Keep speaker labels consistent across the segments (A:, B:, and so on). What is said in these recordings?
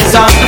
A: It's on.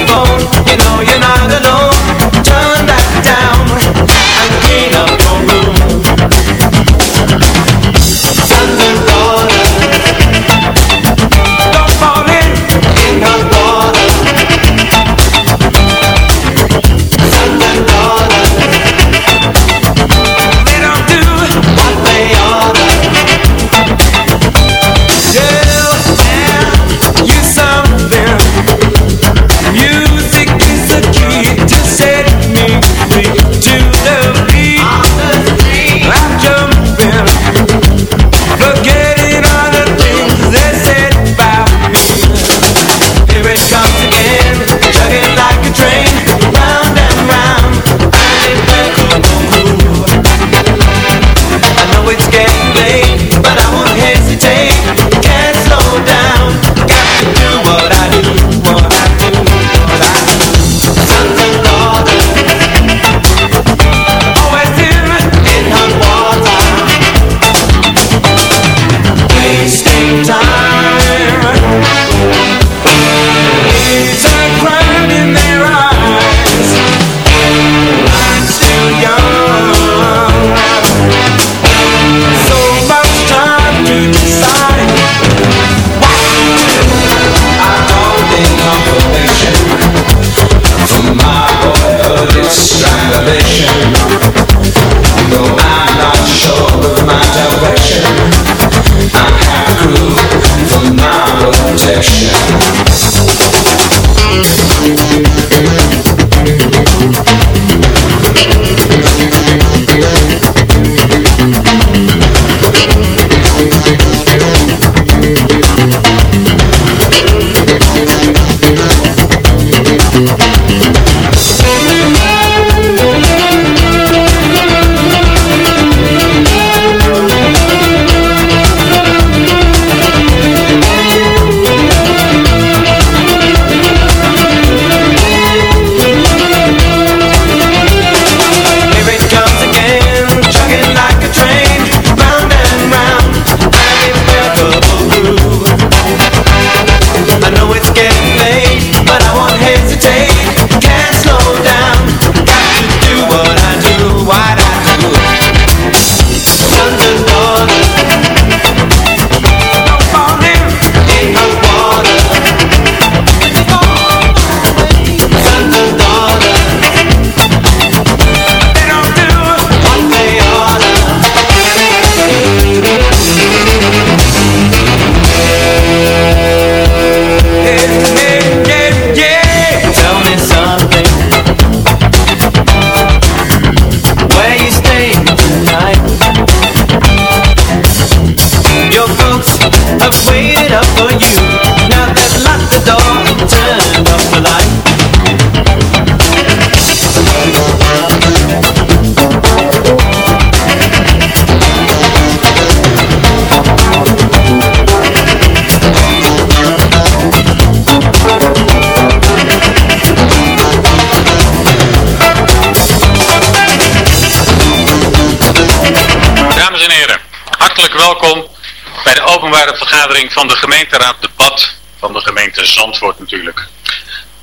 A: Van de gemeenteraad debat van de gemeente Zandvoort natuurlijk.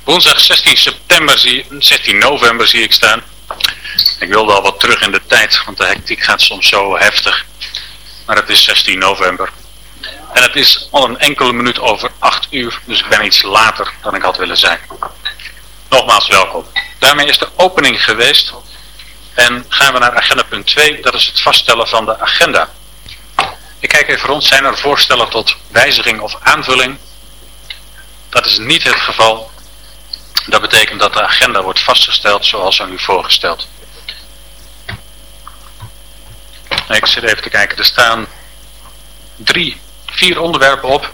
A: Woensdag 16 september, zie, 16 november zie ik staan. Ik wilde al wat terug in de tijd, want de hectiek gaat soms zo heftig. Maar het is 16 november. En het is al een enkele minuut over 8 uur, dus ik ben iets later dan ik had willen zijn. Nogmaals welkom. Daarmee is de opening geweest. En gaan we naar agenda punt 2, dat is het vaststellen van de agenda. Ik kijk even rond, zijn er voorstellen tot wijziging of aanvulling? Dat is niet het geval. Dat betekent dat de agenda wordt vastgesteld zoals aan u voorgesteld. Ik zit even te kijken, er staan drie, vier onderwerpen op.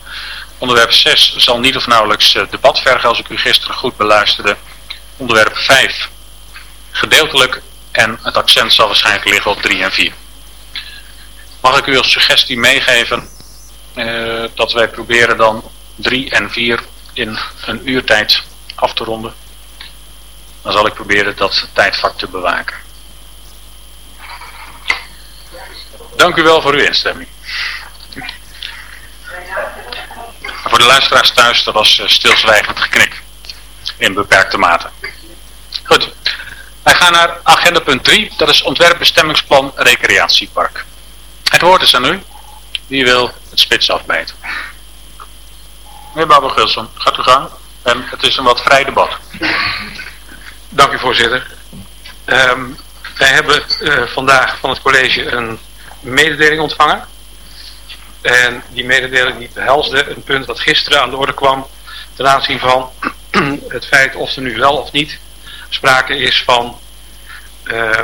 A: Onderwerp 6 zal niet of nauwelijks eh, debat vergen als ik u gisteren goed beluisterde. Onderwerp 5 gedeeltelijk en het accent zal waarschijnlijk liggen op 3 en 4. Mag ik u als suggestie meegeven uh, dat wij proberen dan 3 en 4 in een uurtijd af te ronden? Dan zal ik proberen dat tijdvak te bewaken. Dank u wel voor uw instemming. Voor de luisteraars thuis, dat was uh, stilzwijgend geknik.
B: in beperkte mate. Goed, wij gaan naar agenda punt 3, dat is ontwerpbestemmingsplan recreatiepark. Het woord is aan u. Wie wil het spits afmeten? Meneer Babel Gilson, gaat u gaan. En het is een wat vrij debat.
C: Dank u voorzitter. Um, wij hebben uh, vandaag van het college een mededeling ontvangen. En die mededeling die behelsde een punt dat gisteren aan de orde kwam ten aanzien van het feit of er nu wel of niet sprake is van uh,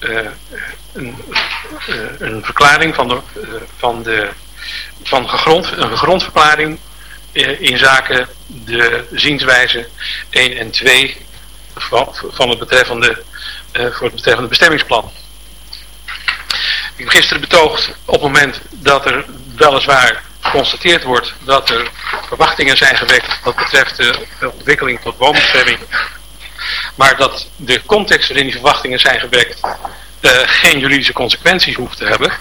C: uh, een, uh, een, verklaring van de, van de van gegrond, een gegrondverklaring in zaken de zienswijze 1 en 2 van, van het betreffende, voor het betreffende bestemmingsplan. Ik heb gisteren betoogd op het moment dat er weliswaar geconstateerd wordt dat er verwachtingen zijn gewekt wat betreft de ontwikkeling tot woonbestemming. Maar dat de context waarin die verwachtingen zijn gewekt geen juridische consequenties hoeft te hebben.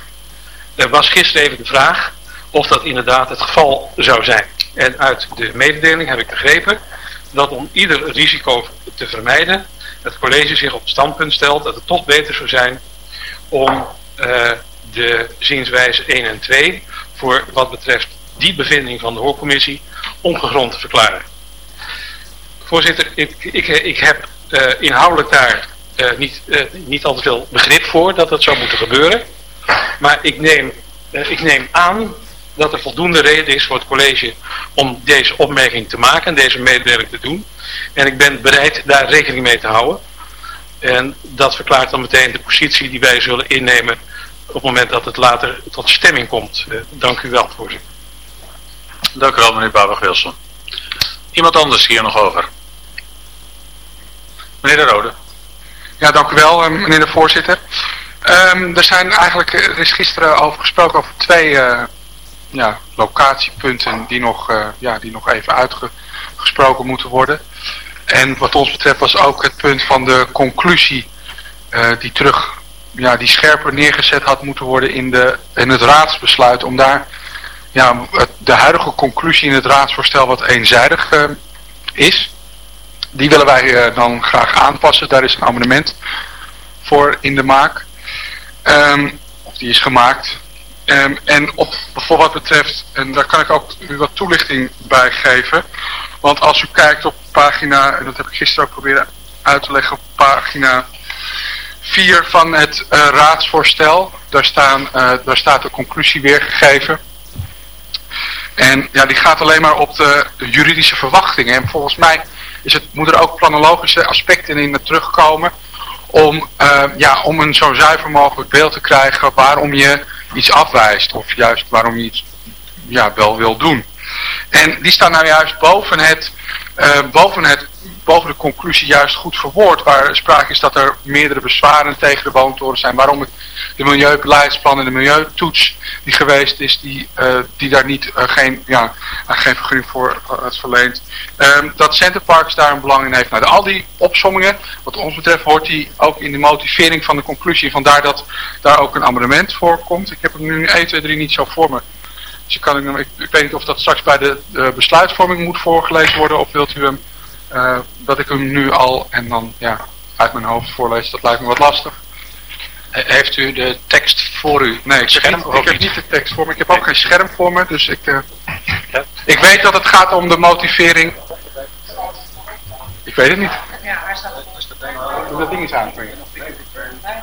C: Er was gisteren even de vraag of dat inderdaad het geval zou zijn. En uit de mededeling heb ik begrepen dat om ieder risico te vermijden, het college zich op het standpunt stelt dat het toch beter zou zijn om uh, de zienswijze 1 en 2 voor wat betreft die bevinding van de hoorcommissie ongegrond te verklaren. Voorzitter, ik, ik, ik heb uh, inhoudelijk daar uh, niet, uh, niet al te veel begrip voor dat dat zou moeten gebeuren. Maar ik neem, ik neem aan dat er voldoende reden is voor het college om deze opmerking te maken en deze mededeling te doen. En ik ben bereid daar rekening mee te houden. En dat verklaart dan meteen de positie die wij zullen innemen op het moment dat het later tot stemming komt. Dank u wel, voorzitter.
B: Dank u wel, meneer Babach-Wilson. Iemand anders hier nog over? Meneer De Rode.
D: Ja, dank u wel, eh, meneer de voorzitter. Um, er zijn eigenlijk, er is gisteren over gesproken over twee uh, ja, locatiepunten die nog, uh, ja, die nog even uitgesproken moeten worden. En wat ons betreft was ook het punt van de conclusie die terug ja, die scherper neergezet had moeten worden in, de, in het raadsbesluit. Om daar ja, de huidige conclusie in het raadsvoorstel wat eenzijdig is. Die willen wij uh, dan graag aanpassen. Daar is een amendement voor in de maak. Um, of die is gemaakt. Um, en op, voor wat betreft, en daar kan ik ook wat toelichting bij geven. Want als u kijkt op pagina, en dat heb ik gisteren ook proberen uit te leggen op pagina 4 van het uh, raadsvoorstel. Daar, staan, uh, daar staat de conclusie weergegeven. En ja, die gaat alleen maar op de juridische verwachtingen. En volgens mij is het, moet er ook planologische aspecten in terugkomen. Om, uh, ja, om een zo zuiver mogelijk beeld te krijgen waarom je iets afwijst. Of juist waarom je iets ja, wel wil doen. En die staan nou juist boven het, boven het boven de conclusie juist goed verwoord. Waar sprake is dat er meerdere bezwaren tegen de woontoren zijn. Waarom het, de milieubeleidsplan en de milieutoets die geweest is, die, uh, die daar niet uh, geen, ja, geen vergunning voor het verleend. Um, dat Centerparks daar een belang in heeft. Nou, al die opsommingen, wat ons betreft, hoort die ook in de motivering van de conclusie. Vandaar dat daar ook een amendement voor komt. Ik heb hem nu 1, 2, 3 niet zo voor me. Dus ik, kan, ik, ik weet niet of dat straks bij de, de besluitvorming moet voorgelezen worden of wilt u hem uh, dat ik hem nu al en dan ja, uit mijn hoofd voorlees, dat lijkt me wat lastig.
B: Heeft u de tekst voor u?
D: Nee, ik heb, niet, ik heb niet de tekst voor me. Ik heb ook geen scherm voor me, dus ik, uh, ja. ik weet dat het gaat om de motivering. Ik weet het niet. Ja, waar staat? Doe dat ding eens aan.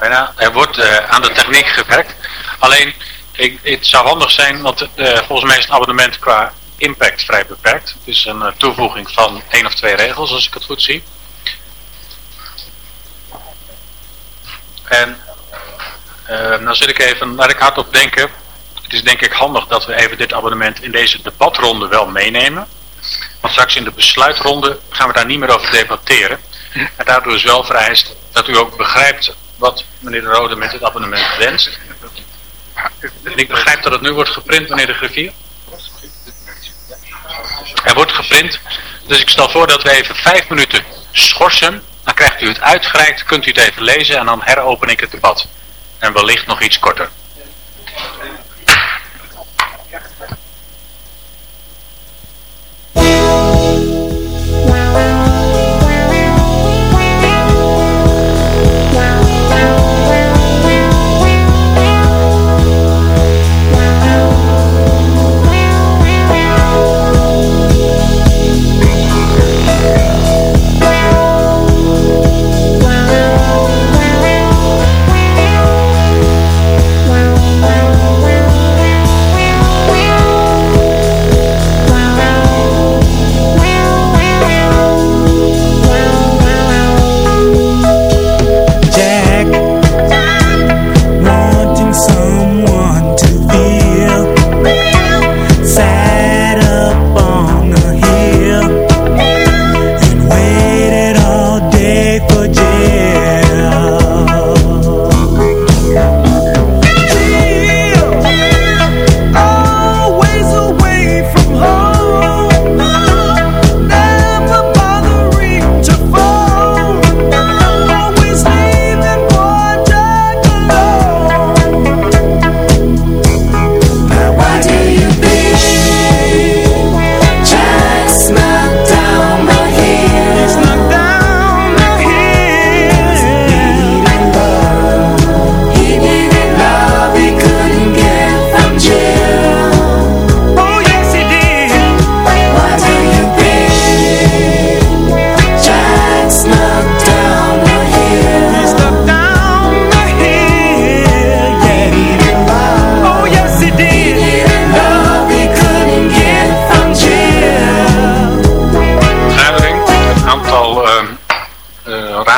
B: Bijna, er wordt uh, aan de techniek gewerkt. Alleen, ik, het zou handig zijn, want volgens mij is het abonnement qua impact vrij beperkt. Het is een uh, toevoeging van één of twee regels, als ik het goed zie. En uh, nou zit ik even, laat ik hardop denken. Het is denk ik handig dat we even dit abonnement in deze debatronde wel meenemen. Want straks in de besluitronde gaan we daar niet meer over debatteren. En daardoor is wel vereist dat u ook begrijpt wat meneer de Rode met dit abonnement wenst. Ik begrijp dat het nu wordt geprint, meneer de griffier. Er wordt geprint. Dus ik stel voor dat we even vijf minuten schorsen. Dan krijgt u het uitgereikt, kunt u het even lezen en dan heropen ik het debat. En wellicht nog iets korter.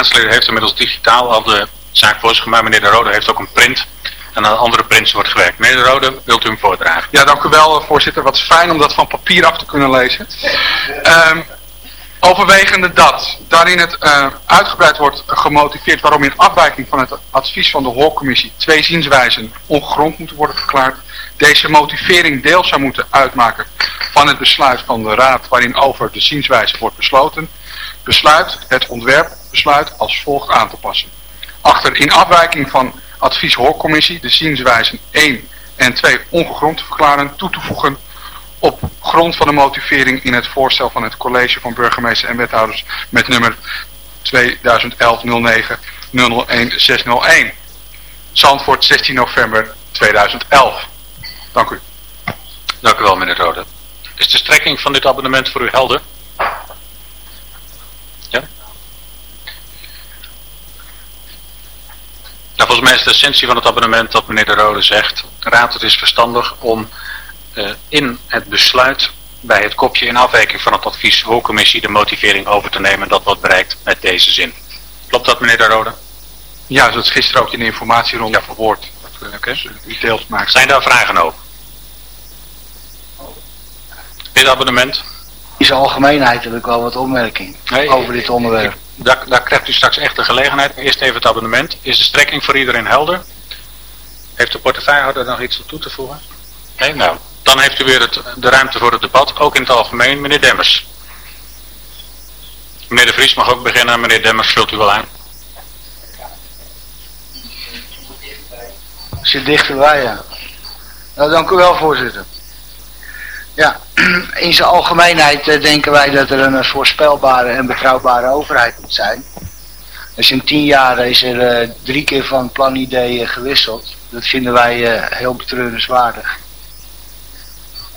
B: Raadsleden heeft inmiddels digitaal al de zaak voor zich gemaakt. Meneer De Rode heeft ook een print. En aan andere prints wordt gewerkt. Meneer De Rode, wilt u hem voordragen?
D: Ja, dank u wel voorzitter. Wat fijn om dat van papier af te kunnen lezen. Um, overwegende dat daarin het uh, uitgebreid wordt gemotiveerd waarom in afwijking van het advies van de hoorcommissie twee zienswijzen ongegrond moeten worden verklaard. Deze motivering deel zou moeten uitmaken van het besluit van de raad waarin over de zienswijze wordt besloten. Besluit het ontwerpbesluit als volgt aan te passen. Achter in afwijking van advies hoorcommissie de zienswijzen 1 en 2 ongegrond te verklaren toe te voegen op grond van de motivering in het voorstel van het college van burgemeester en wethouders met nummer 2011-09-001-601. Zandvoort 16 november 2011. Dank u.
B: Dank u wel meneer Rode. Is de strekking van dit abonnement voor u helder? Nou, volgens mij is de essentie van het abonnement dat meneer De Rode zegt. Raad, het is verstandig om uh, in het besluit bij het kopje in afwijking van het advies hoogcommissie de motivering over te nemen dat wordt bereikt met deze zin. Klopt dat meneer De Rode?
D: Ja, zoals gisteren ook in de informatieronde ja. verwoord. Oké. Okay.
B: Dus, deelt maakt. Zijn daar vragen over? Dit abonnement?
E: In zijn algemeenheid heb ik wel wat opmerking nee, over dit onderwerp.
B: Daar, krijgt u straks echt de gelegenheid. Eerst even het abonnement. Is de strekking voor iedereen helder? Heeft de portefeuillehouder nog iets toe te voegen? Nee, nou. Dan heeft u weer het, de ruimte voor het debat, ook in het algemeen. Meneer Demmers. Meneer De Vries mag ook beginnen. Meneer Demmers, vult u wel aan.
E: Zit dichterbij, ja. Nou, dank u wel, voorzitter. Ja, in zijn algemeenheid eh, denken wij dat er een voorspelbare en betrouwbare overheid moet zijn. Dus in tien jaar is er uh, drie keer van planidee gewisseld. Dat vinden wij heel betreurenswaardig.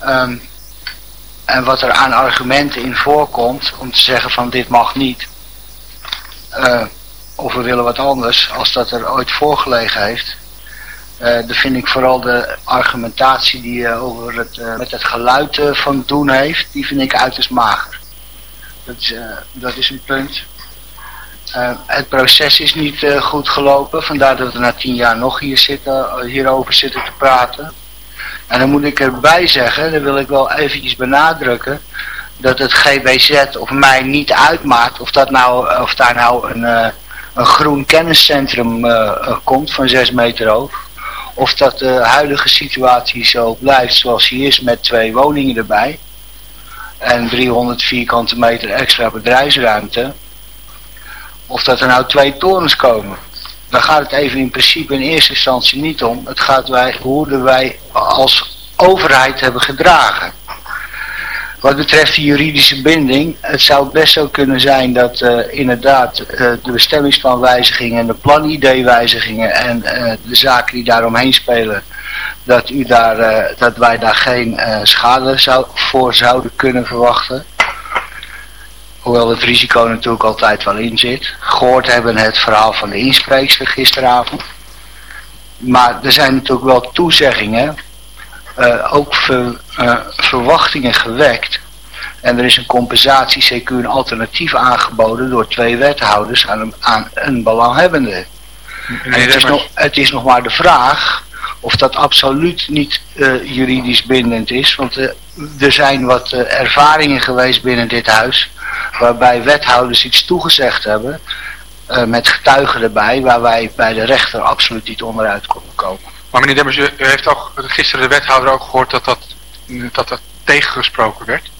E: Um, en wat er aan argumenten in voorkomt om te zeggen van dit mag niet. Of we willen wat anders als dat er ooit voorgelegen heeft. Uh, dan vind ik vooral de argumentatie die uh, over het, uh, met het geluid van doen heeft, die vind ik uiterst mager. Dat is, dat is een punt. het proces is niet goed gelopen, vandaar dat we na tien jaar nog hier zitten, hierover zitten te praten. En dan moet ik erbij zeggen, dan wil ik wel eventjes benadrukken, dat het GBZ of mij niet uitmaakt of, dat nou, of daar nou een, een groen kenniscentrum komt van 6 meter hoog of dat de huidige situatie zo blijft zoals die is met twee woningen erbij. En 300 vierkante meter extra bedrijfsruimte. Of dat er nou twee torens komen. Dan gaat het even in principe in eerste instantie niet om. Het gaat wij, hoe wij als overheid hebben gedragen. Wat betreft de juridische binding, het zou best zo kunnen zijn dat uh, inderdaad uh, de bestemmingsplanwijzigingen en de planideewijzigingen en uh, de zaken die daaromheen spelen, dat, u daar, dat wij daar geen schade zou, voor zouden kunnen verwachten. Hoewel het risico natuurlijk altijd wel in zit. Gehoord hebben het verhaal van de inspreekster gisteravond. Maar er zijn natuurlijk wel toezeggingen uh, ook ver, uh, verwachtingen gewekt. En er is een compensatie, CQ een alternatief aangeboden door twee wethouders aan een, aan een belanghebbende. En het is, nog, het is nog maar de vraag of dat absoluut niet uh, juridisch bindend is. Want uh, er zijn wat uh, ervaringen geweest binnen dit huis. Waarbij wethouders iets toegezegd hebben. met getuigen erbij. Waar wij bij de rechter absoluut niet onderuit konden komen.
D: Maar meneer Demmers, u heeft ook gisteren de wethouder ook gehoord dat dat, dat, dat tegengesproken werd?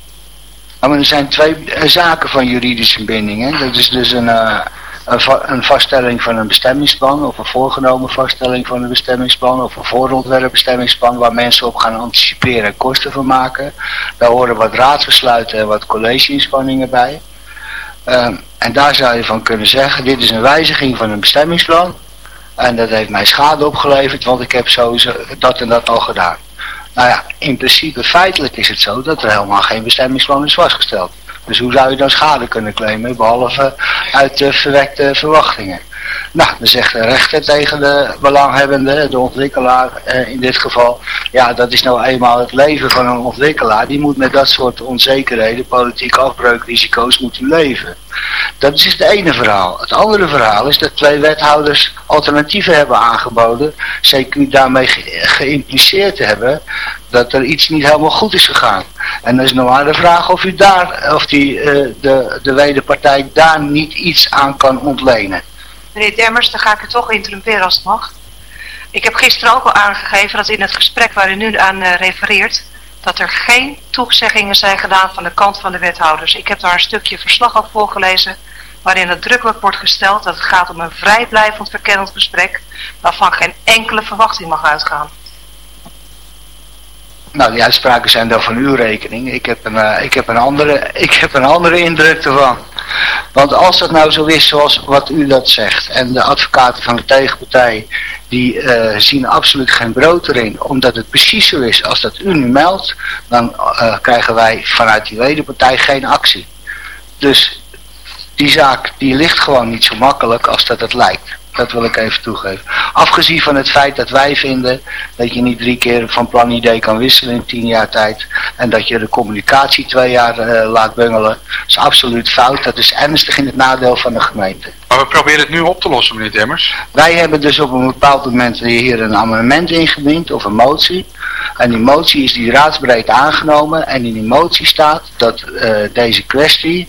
E: Nou, maar er zijn twee eh, zaken van juridische bindingen. Dat is dus een, uh, een, vaststelling van een bestemmingsplan of een voorgenomen vaststelling van een bestemmingsplan of een voorontwerpbestemmingsplan waar mensen op gaan anticiperen en kosten van maken. Daar horen wat raadsbesluiten en wat collegeinspanningen bij. Uh, en daar zou je van kunnen zeggen, dit is een wijziging van een bestemmingsplan. En dat heeft mij schade opgeleverd, want ik heb sowieso dat en dat al gedaan. Nou ja, in principe feitelijk is het zo dat er helemaal geen bestemmingsplan is vastgesteld. Dus hoe zou je dan schade kunnen claimen, behalve uit de verwekte verwachtingen? Nou, dan zegt de rechter tegen de belanghebbende, de ontwikkelaar eh, in dit geval, ja, dat is nou eenmaal het leven van een ontwikkelaar. Die moet met dat soort onzekerheden, politieke afbreukrisico's moeten leven. Dat is het ene verhaal. Het andere verhaal is dat twee wethouders alternatieven hebben aangeboden. CQ daarmee geïmpliceerd hebben dat er iets niet helemaal goed is gegaan. En dan is nog maar de vraag of u daar, of die, uh, de, de wederpartij daar niet iets aan kan ontlenen.
F: Meneer Demmers, dan ga ik het toch interrumperen als het mag. Ik heb gisteren ook al aangegeven dat in het gesprek waar u nu aan uh, refereert, dat er geen toezeggingen zijn gedaan van de kant van de wethouders. Ik heb daar een stukje verslag over voorgelezen, waarin nadrukkelijk wordt gesteld dat het gaat om een vrijblijvend verkennend gesprek, waarvan geen enkele verwachting mag uitgaan.
E: Nou, die uitspraken zijn dan van uw rekening. Ik heb een, uh, ik heb een, andere, ik heb een andere indruk ervan. Want als dat nou zo is zoals wat u dat zegt, en de advocaten van de tegenpartij, die uh, zien absoluut geen brood erin, omdat het precies zo is als dat u nu meldt, dan uh, krijgen wij vanuit die wederpartij geen actie. Dus die zaak, die ligt gewoon niet zo makkelijk als dat het lijkt. Dat wil ik even toegeven. Afgezien van het feit dat wij vinden dat je niet drie keer van planidee kan wisselen in tien jaar tijd. En dat je de communicatie twee jaar uh, laat bungelen. Dat is absoluut fout. Dat is ernstig in het nadeel van de gemeente.
D: Maar we proberen het nu op te lossen, meneer Demmers.
E: Wij hebben dus op een bepaald moment hier een amendement ingediend of een motie. En die motie is die raadsbreed aangenomen. En in die motie staat dat uh, deze kwestie,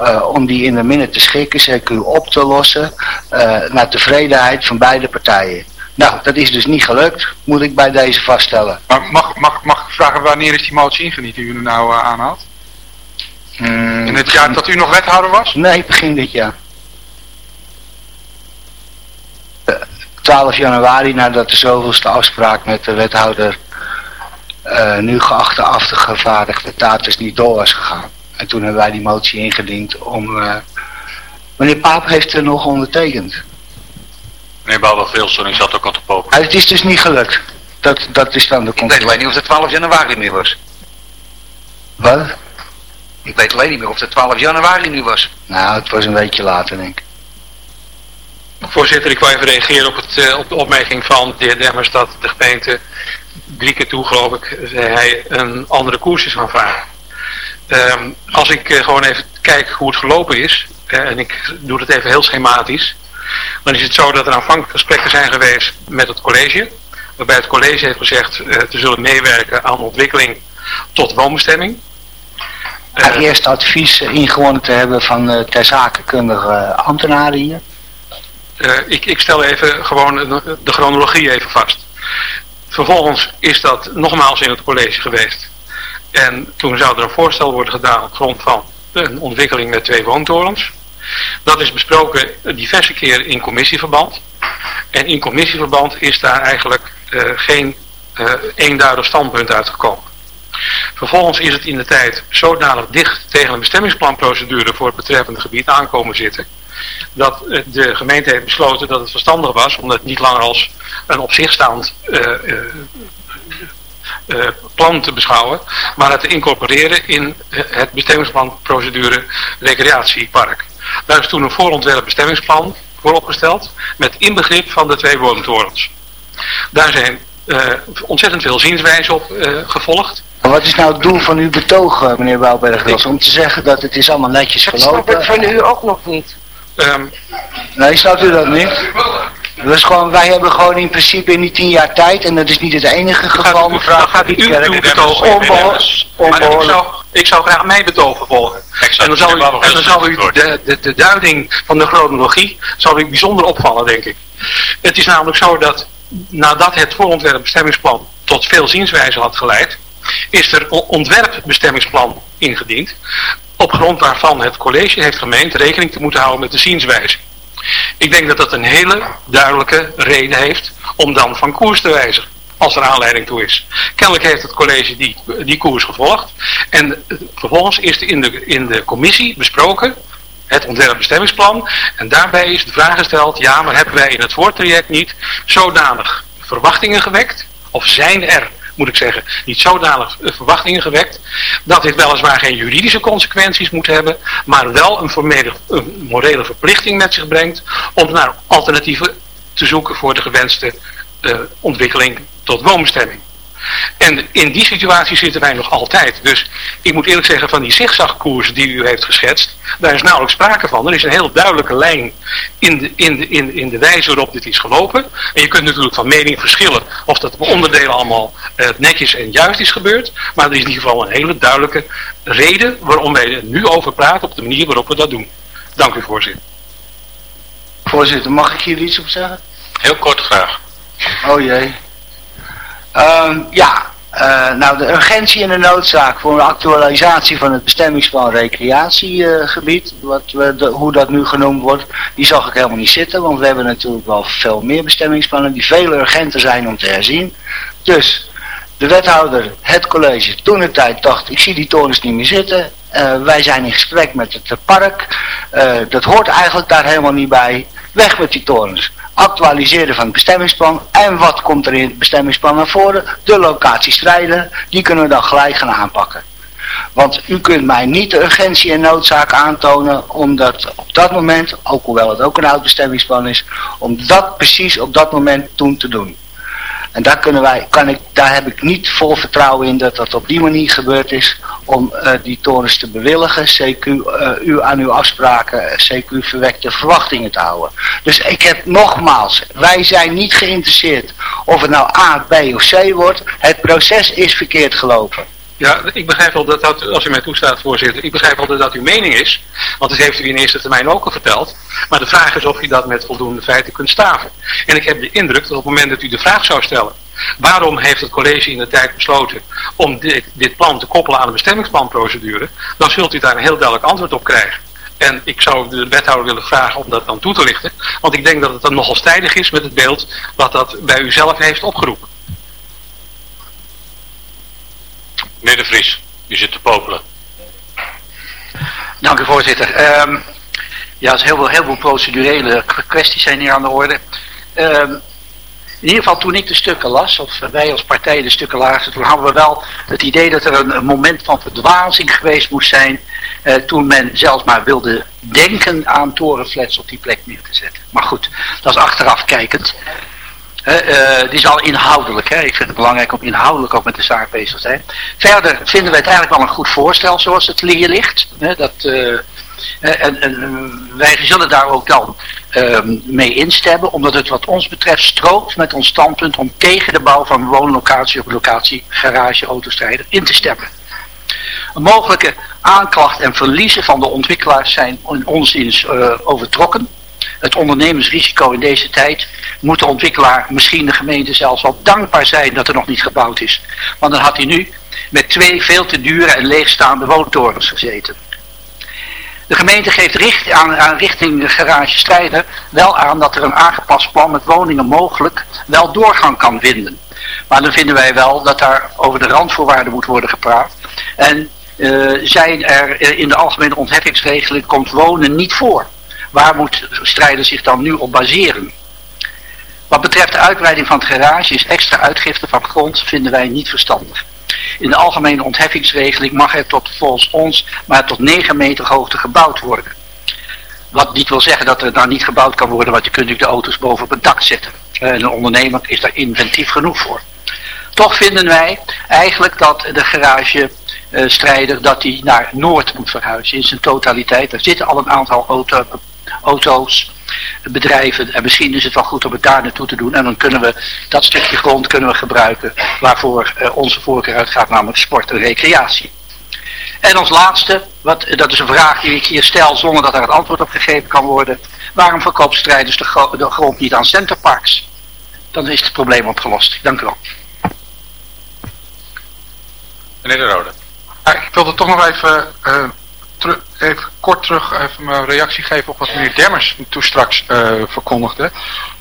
E: uh, om die in de minne te schikken, CQ op te lossen, uh, naar tevredenheid van beide partijen. Nou, dat is dus niet gelukt, moet ik bij deze vaststellen.
D: Maar mag, mag, mag ik vragen wanneer is die motie ingediend die u nou aanhaalt?
E: Hmm,
D: in het jaar dat u nog wethouder was?
E: Nee, begin dit jaar. 12 januari nadat de zoveelste afspraak met de wethouder uh, nu geachte afgevaardigde Tatus niet door was gegaan. En toen hebben wij die motie ingediend om... Uh, meneer Paap heeft er nog ondertekend.
B: Meneer Bouwer-Vilson, die zat ook al te popen.
E: Het is dus niet gelukt. Dat, dat is dan de
G: Ik weet alleen niet of het 12 januari nu was.
E: Wat?
G: Ik weet alleen niet meer of het 12 januari nu was.
E: Nou, het was een weekje later, denk ik.
C: Voorzitter, ik wil even reageren op, het, uh, op de opmerking van de heer Demmers dat de gemeente drie keer toe, geloof ik, zei hij een andere koers is gaan varen. Um, als ik uh, gewoon even kijk hoe het gelopen is, uh, en ik doe het even heel schematisch, dan is het zo dat er aanvankelijk gesprekken zijn geweest met het college, waarbij het college heeft gezegd uh, te zullen meewerken aan ontwikkeling tot woonbestemming.
E: Eerst advies ingewonnen te hebben van ter zakenkundige ambtenaren hier.
C: Ik, ik stel even gewoon de, de chronologie even vast. Vervolgens is dat nogmaals in het college geweest. En toen zou er een voorstel worden gedaan op grond van een ontwikkeling met twee woontorens. Dat is besproken diverse keren in commissieverband. En in commissieverband is daar eigenlijk uh, geen uh, eenduidig standpunt uitgekomen. Vervolgens is het in de tijd zodanig dicht tegen een bestemmingsplanprocedure voor het betreffende gebied aankomen zitten. Dat de gemeente heeft besloten dat het verstandig was om het niet langer als een op zich staand uh, uh, uh, plan te beschouwen, maar het te incorporeren in het bestemmingsplanprocedure recreatiepark. Daar is toen een voorontwerp bestemmingsplan voor opgesteld, met inbegrip van de twee woontorens. Daar zijn ontzettend veel zienswijzen op gevolgd.
E: Wat is nou het doel van uw betoog, meneer Bouwberg? Om te zeggen dat het is allemaal netjes gelopen.
F: Dat snap ik van u ook nog niet.
C: Um,
E: nee, snapt u dat niet? Dat is gewoon, wij hebben gewoon in principe in die tien jaar tijd, en dat is niet het enige geval, mevrouw.
C: Dan gaat u uw betoog onbehoorlijk. Ik zou, ik zou graag mijn betoog volgen. En dan zal u, en dan zal u de, de, de duiding van de chronologie zal u bijzonder opvallen, denk ik. Het is namelijk zo dat nadat het voorontwerp bestemmingsplan tot veel zienswijzen had geleid, is er ontwerpbestemmingsplan ingediend, op grond waarvan het college heeft gemeend rekening te moeten houden met de zienswijze. Ik denk dat dat een hele duidelijke reden heeft om dan van koers te wijzigen, als er aanleiding toe is. Kennelijk heeft het college die, die koers gevolgd. En vervolgens is in de, in de commissie besproken het ontwerpbestemmingsplan. En daarbij is de vraag gesteld, ja maar hebben wij in het voortraject niet zodanig verwachtingen gewekt, of zijn er moet ik zeggen, niet zodanig verwachtingen gewekt, dat dit weliswaar geen juridische consequenties moet hebben, maar wel een, formele, een morele verplichting met zich brengt om naar alternatieven te zoeken voor de gewenste uh, ontwikkeling tot woonbestemming. En in die situatie zitten wij nog altijd. Dus ik moet eerlijk zeggen, van die zigzagkoers die u heeft geschetst, daar is nauwelijks sprake van. Er is een heel duidelijke lijn in de, in de, in, in de wijze waarop dit is gelopen. En je kunt natuurlijk van mening verschillen of dat op onderdelen allemaal uh, netjes en juist is gebeurd. Maar er is in ieder geval een hele duidelijke reden waarom wij er nu over praten op de manier waarop we dat doen. Dank u voorzitter.
E: Voorzitter, mag ik hier iets op zeggen?
B: Heel kort graag.
E: Oh jee. Uh, ja, uh, nou de urgentie en de noodzaak voor een actualisatie van het bestemmingsplan recreatiegebied, wat we hoe dat nu genoemd wordt, die zag ik helemaal niet zitten, want we hebben natuurlijk wel veel meer bestemmingsplannen die veel urgenter zijn om te herzien. Dus de wethouder, het college, toen de tijd dacht, ik zie die torens niet meer zitten, uh, wij zijn in gesprek met het park, uh, dat hoort eigenlijk daar helemaal niet bij, weg met die torens actualiseren van het bestemmingsplan. En wat komt er in het bestemmingsplan naar voren? De locatiestrijden, die kunnen we dan gelijk gaan aanpakken. Want u kunt mij niet de urgentie en noodzaak aantonen om dat op dat moment, ook hoewel het ook een oud bestemmingsplan is, om dat precies op dat moment toen te doen. En daar, wij, kan ik, daar heb ik niet vol vertrouwen in dat dat op die manier gebeurd is om uh, die torens te bewilligen, CQ uh, u aan uw afspraken, CQ verwekte verwachtingen te houden. Dus ik heb nogmaals, wij zijn niet geïnteresseerd of het nou A, B of C wordt. Het proces is verkeerd gelopen.
C: Ja, ik begrijp wel dat dat, als u mij toestaat voorzitter, ik begrijp wel dat dat uw mening is. Want dat heeft u in eerste termijn ook al verteld. Maar de vraag is of u dat met voldoende feiten kunt staven. En ik heb de indruk dat op het moment dat u de vraag zou stellen. Waarom heeft het college in de tijd besloten om dit, dit plan te koppelen aan de bestemmingsplanprocedure? Dan zult u daar een heel duidelijk antwoord op krijgen. En ik zou de wethouder willen vragen om dat dan toe te lichten. Want ik denk dat het dan nogal stijdig is met het beeld wat dat bij u zelf heeft opgeroepen.
B: Meneer De Vries, u zit te popelen.
G: Dank u voorzitter. Um, ja, er zijn heel veel, heel veel procedurele kwesties zijn hier aan de orde. Um, in ieder geval toen ik de stukken las, of wij als partij de stukken lazen, toen hadden we wel het idee dat er een, moment van verdwazing geweest moest zijn. Uh, toen men zelfs maar wilde denken aan torenflats op die plek neer te zetten. Maar goed, dat is achteraf kijkend. Uh, het is al inhoudelijk. Hè? Ik vind het belangrijk om inhoudelijk ook met de zaak bezig te zijn. Verder vinden we het eigenlijk wel een goed voorstel zoals het hier ligt. Hè? Dat, uh, en, en, wij zullen daar ook dan uh, mee instemmen, omdat het wat ons betreft strookt met ons standpunt om tegen de bouw van woonlocatie of locatie garage autostrijder in te stemmen. Mogelijke aanklacht en verliezen van de ontwikkelaars zijn in ons is overtrokken het ondernemersrisico in deze tijd, moet de ontwikkelaar, misschien de gemeente zelfs wel dankbaar zijn dat er nog niet gebouwd is. Want dan had hij nu met twee veel te dure en leegstaande woontorens gezeten. De gemeente geeft richt aan, richting garage strijder wel aan dat er een aangepast plan met woningen mogelijk wel doorgang kan vinden. Maar dan vinden wij wel dat daar over de randvoorwaarden moet worden gepraat. En uh, zijn er in de algemene ontheffingsregeling komt wonen niet voor. Waar moet strijder zich dan nu op baseren? Wat betreft de uitbreiding van het garage is extra uitgifte van grond vinden wij niet verstandig. In de algemene ontheffingsregeling mag er tot volgens ons maar tot 9 meter hoogte gebouwd worden. Wat niet wil zeggen dat er dan niet gebouwd kan worden, want je kunt natuurlijk de auto's boven op het dak zetten. En een ondernemer is daar inventief genoeg voor. Toch vinden wij eigenlijk dat de garagestrijder dat die naar Noord moet verhuizen in zijn totaliteit. Er zitten al een aantal auto, auto's, bedrijven. En misschien is het wel goed om het daar naartoe te doen. En dan kunnen we dat stukje grond kunnen we gebruiken waarvoor uh, onze voorkeur uitgaat, namelijk sport en recreatie. En als laatste, wat, dat is een vraag die ik hier stel zonder dat er het antwoord op gegeven kan worden. Waarom verkoopt strijders de, gro de grond niet aan centerparks? Dan is het probleem opgelost. Dank u wel.
B: Meneer De Rode.
D: Ja, ik wilde toch nog even uh, even kort terug even mijn reactie geven op wat meneer Demmers toen straks uh, verkondigde.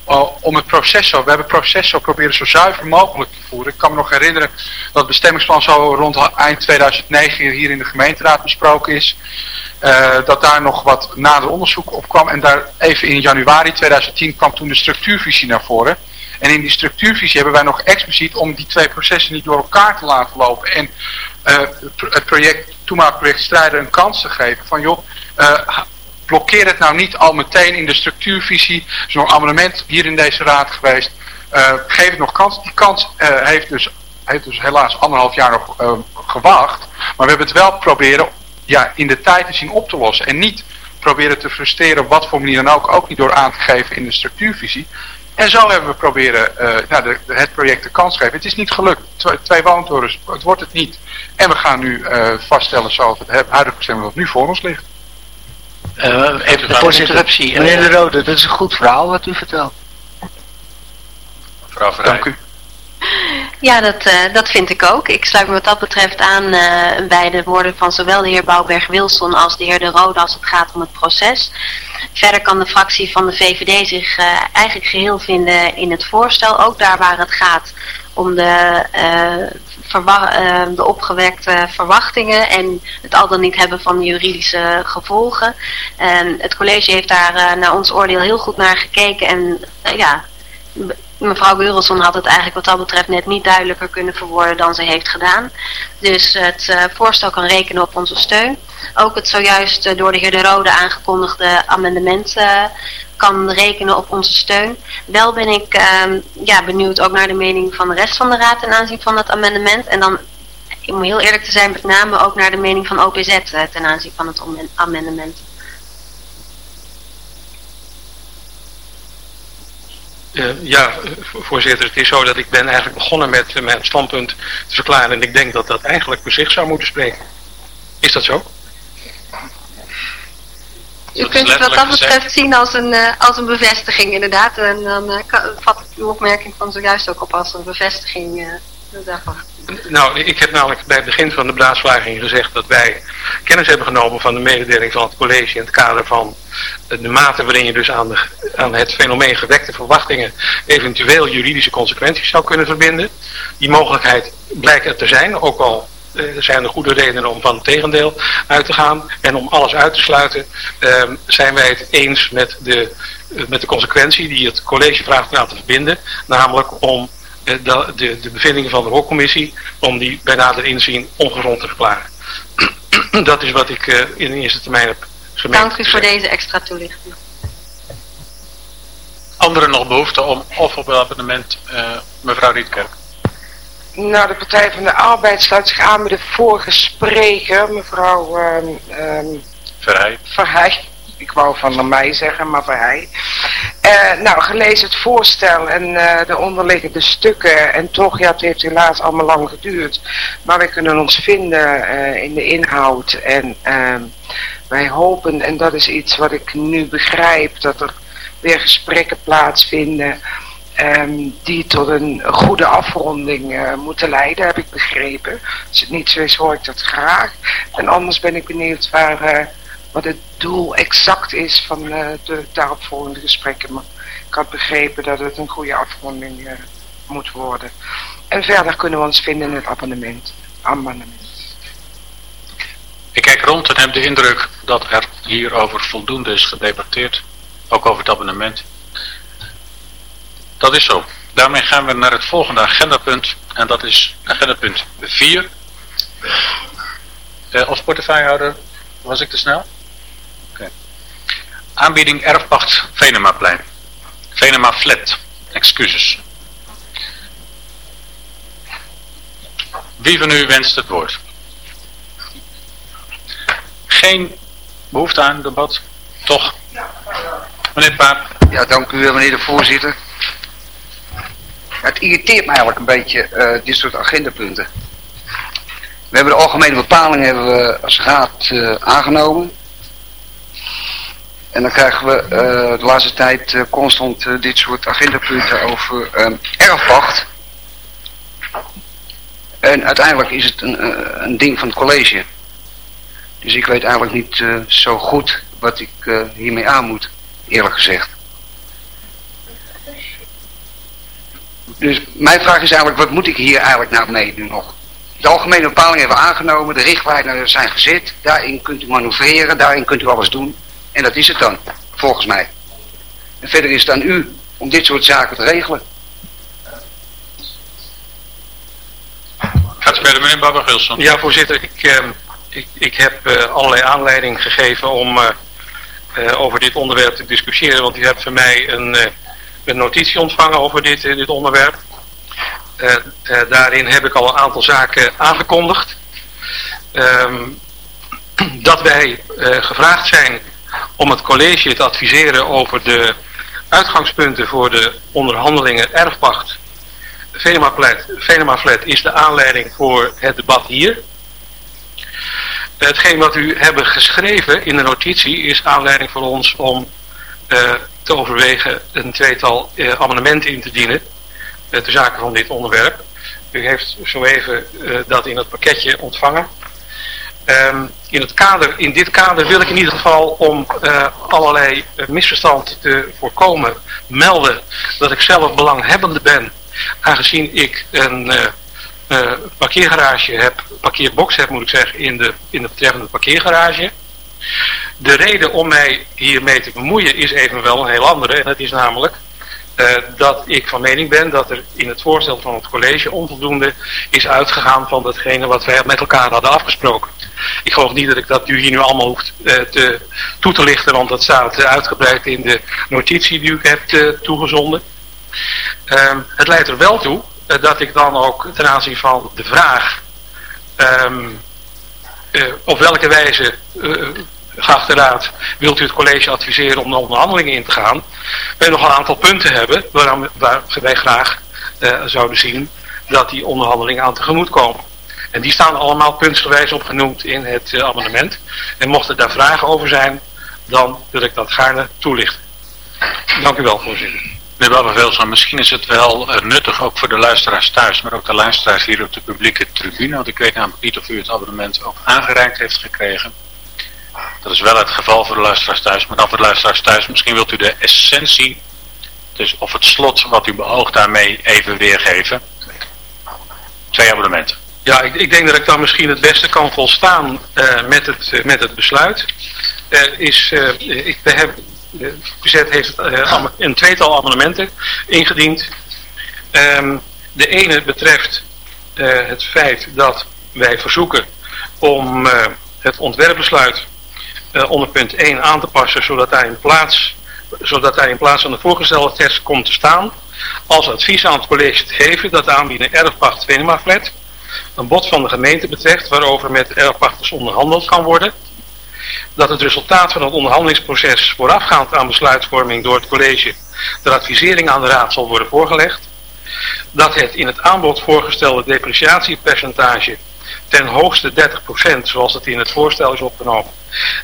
D: Uh, om het proces zo, we hebben proces zo proberen zo zuiver mogelijk te voeren. Ik kan me nog herinneren dat het bestemmingsplan zo rond eind 2009 hier in de gemeenteraad besproken is. Uh, dat daar nog wat nader onderzoek op kwam. En daar even in januari 2010 kwam toen de structuurvisie naar voren. En in die structuurvisie hebben wij nog expliciet om die twee processen niet door elkaar te laten lopen. En uh, het project toenmalig strijder een kans te geven. Van joh, uh, blokkeer het nou niet al meteen in de structuurvisie. Er is nog een amendement hier in deze raad geweest. Uh, geef het nog kans. Die kans heeft dus heeft dus helaas anderhalf jaar nog gewacht. Maar we hebben het wel proberen ja, in de tijd te zien op te lossen. En niet proberen te frustreren op wat voor manier dan ook. Ook niet door aan te geven in de structuurvisie. En zo hebben we proberen uh, nou, de, de, het project de kans geven. Het is niet gelukt. Twee, twee woontorens, het wordt het niet. En we gaan nu uh, vaststellen zoals het huidige bestemming wat nu voor ons ligt.
G: Uh, even de interruptie.
E: Meneer De Rode, dat is een goed verhaal wat u vertelt.
B: Mevrouw Verheij.
D: Dank u.
H: Ja, dat, uh, dat vind ik ook. Ik sluit me wat dat betreft aan uh, bij de woorden van zowel de heer Bouwberg-Wilson als de heer De Rode als het gaat om het proces. Verder kan de fractie van de VVD zich uh, eigenlijk geheel vinden in het voorstel. Ook daar waar het gaat om de, de opgewekte verwachtingen en het al dan niet hebben van juridische gevolgen. het college heeft daar naar ons oordeel heel goed naar gekeken en ja mevrouw Geurelson had het eigenlijk wat dat betreft net niet duidelijker kunnen verwoorden dan ze heeft gedaan. Dus het uh, voorstel kan rekenen op onze steun. Ook het zojuist uh, door de heer De Rode aangekondigde amendement uh, kan rekenen op onze steun. Wel ben ik ehm, ja, benieuwd ook naar de mening van de rest van de raad ten aanzien van dat amendement. En dan, om heel eerlijk te zijn, met name ook naar de mening van OPZ ten aanzien van het amendement.
C: Uh, ja, voorzitter, het is zo dat ik ben eigenlijk begonnen met uh, mijn standpunt te verklaren en ik denk dat dat eigenlijk voor zich zou moeten spreken. Is dat zo?
H: Je kunt het wat dat betreft zien als een, uh, als een bevestiging inderdaad en dan vat ik uw opmerking van zojuist ook op als een bevestiging
C: Nou, ik heb namelijk bij het begin van de beraadslaging gezegd dat wij kennis hebben genomen van de mededeling van het college in het kader van de mate waarin je dus aan, aan het fenomeen gewekte verwachtingen eventueel juridische consequenties zou kunnen verbinden. Die mogelijkheid blijkt er te zijn, ook al uh, zijn er goede redenen om van het tegendeel uit te gaan. En om alles uit te sluiten uh, zijn wij het eens met de, uh, met de consequentie die het college vraagt aan te verbinden. Namelijk om de, de, de bevindingen van de hoorcommissie, om die bij nader inzien ongegrond te verklaren. Dat is wat ik uh, in de eerste termijn heb
H: gemeld. Dank u voor deze extra toelichting.
B: Anderen nog behoefte om of op het abonnement, uh, mevrouw Rietkerk?
I: Nou, de Partij van de Arbeid sluit zich aan bij de vorige spreker, mevrouw um,
B: Verheij.
I: Verheij ik wou van mij zeggen, maar voor hij. Uh, nou, gelezen het voorstel en uh, de onderliggende stukken. En toch, ja, het heeft helaas allemaal lang geduurd. Maar we kunnen ons vinden uh, in de inhoud. En ehm, wij hopen, en dat is iets wat ik nu begrijp, dat er weer gesprekken plaatsvinden. Um, die tot een goede afronding moeten leiden, heb ik begrepen. Als het niet zo is, hoor ik dat graag. En anders ben ik benieuwd waar wat het doel exact is van uh, de daaropvolgende gesprekken. Maar ik had begrepen dat het een goede afronding uh, moet worden. En verder kunnen we ons vinden in het abonnement. amendement.
B: Ik kijk rond en heb de indruk dat er hierover voldoende is gedebatteerd. Ook over het abonnement. Dat is zo. Daarmee gaan we naar het volgende agendapunt. En dat is agendapunt 4. Uh, als portefeuillehouder was ik te snel? Aanbieding erfpacht Venemaplein. Venema Flat. Excuses. Wie van u wenst het woord? Geen behoefte aan debat? Toch? Meneer Paap.
E: Ja, dank u meneer de voorzitter. Het irriteert mij eigenlijk een beetje, uh, dit soort agendapunten. We hebben de algemene bepalingen hebben we als raad uh, aangenomen. En dan krijgen we uh, de laatste tijd uh, constant uh, dit soort agendapunten over erfpacht. En uiteindelijk is het een, een ding van het college. Dus ik weet eigenlijk niet zo goed wat ik hiermee aan moet, eerlijk gezegd. Dus mijn vraag is eigenlijk, wat moet ik hier eigenlijk nou mee nu nog? De algemene bepalingen hebben we aangenomen, de richtlijnen zijn gezet. Daarin kunt u manoeuvreren, daarin kunt u alles doen. En dat is het dan, volgens mij. En verder is het aan u om dit soort zaken te regelen.
B: Gaat verder, meneer Babber-Gilson.
C: Ja, voorzitter. Ik, uh, ik, ik heb uh, allerlei aanleiding gegeven om uh, over dit onderwerp te discussiëren. Want u hebt van mij een, een notitie ontvangen over dit, dit onderwerp. eh, eh, daarin heb ik al een aantal zaken aangekondigd. Ehm, dat wij gevraagd zijn om het college te adviseren over de uitgangspunten voor de onderhandelingen erfpacht. Venema Flat, Venema is de aanleiding voor het debat hier. Hetgeen wat u hebben geschreven in de notitie is aanleiding voor ons om te overwegen een tweetal amendementen in te dienen de zaken van dit onderwerp. U heeft zo even dat in het pakketje ontvangen. Um, in, het kader, in dit kader wil ik in ieder geval om uh, allerlei uh, misverstand te voorkomen melden dat ik zelf belanghebbende ben. Aangezien ik een parkeergarage heb, parkeerbox heb moet ik zeggen, in de, in de betreffende parkeergarage. De reden om mij hiermee te bemoeien is evenwel een heel andere. En dat is namelijk uh, dat ik van mening ben dat er in het voorstel van het college onvoldoende is uitgegaan van datgene wat wij met elkaar hadden afgesproken. Ik geloof niet dat ik dat u hier nu allemaal hoeft uh, te, toe te lichten, want dat staat uh, uitgebreid in de notitie die u hebt toegezonden. Ehm, het leidt er wel toe dat ik dan ook ten aanzien van de vraag um, op welke wijze geachte raad, wilt u het college adviseren om de onderhandelingen in te gaan? Wij nog een aantal punten hebben waar, waar wij graag uh, zouden zien dat die onderhandelingen aan tegemoet komen. En die staan allemaal puntsgewijs opgenoemd in het uh, amendement. En mochten daar vragen over zijn, dan wil ik dat gaarne toelichten. Dank u wel, voorzitter.
B: Meneer Babbevelsen, misschien is het wel uh, nuttig ook voor de luisteraars thuis, maar ook de luisteraars hier op de publieke tribune. Want ik weet namelijk niet of u het abonnement ook aangereikt heeft gekregen. Dat is wel het geval voor de luisteraars thuis, maar dan voor de luisteraars thuis. Misschien wilt u de essentie, dus of het slot wat u beoogt daarmee even weergeven. Twee abonnementen.
C: Ja, ik, ik denk dat ik dan misschien het beste kan volstaan uh, met, het, uh, met het besluit. Er is, uh, ik heb, de QZ heeft een tweetal abonnementen ingediend. Um, de ene betreft het feit dat wij verzoeken om het ontwerpbesluit uh, onder punt 1 aan te passen, zodat hij in plaats, zodat hij in plaats van de voorgestelde test komt te staan, als advies aan het college te geven dat de aanbieder erfpacht Venema Flat een bod van de gemeente betreft waarover met erfpachters onderhandeld kan worden, dat het resultaat van het onderhandelingsproces voorafgaand aan besluitvorming door het college de advisering aan de raad zal worden voorgelegd, dat het in het aanbod voorgestelde depreciatiepercentage ten hoogste 30%, zoals het in het voorstel is opgenomen,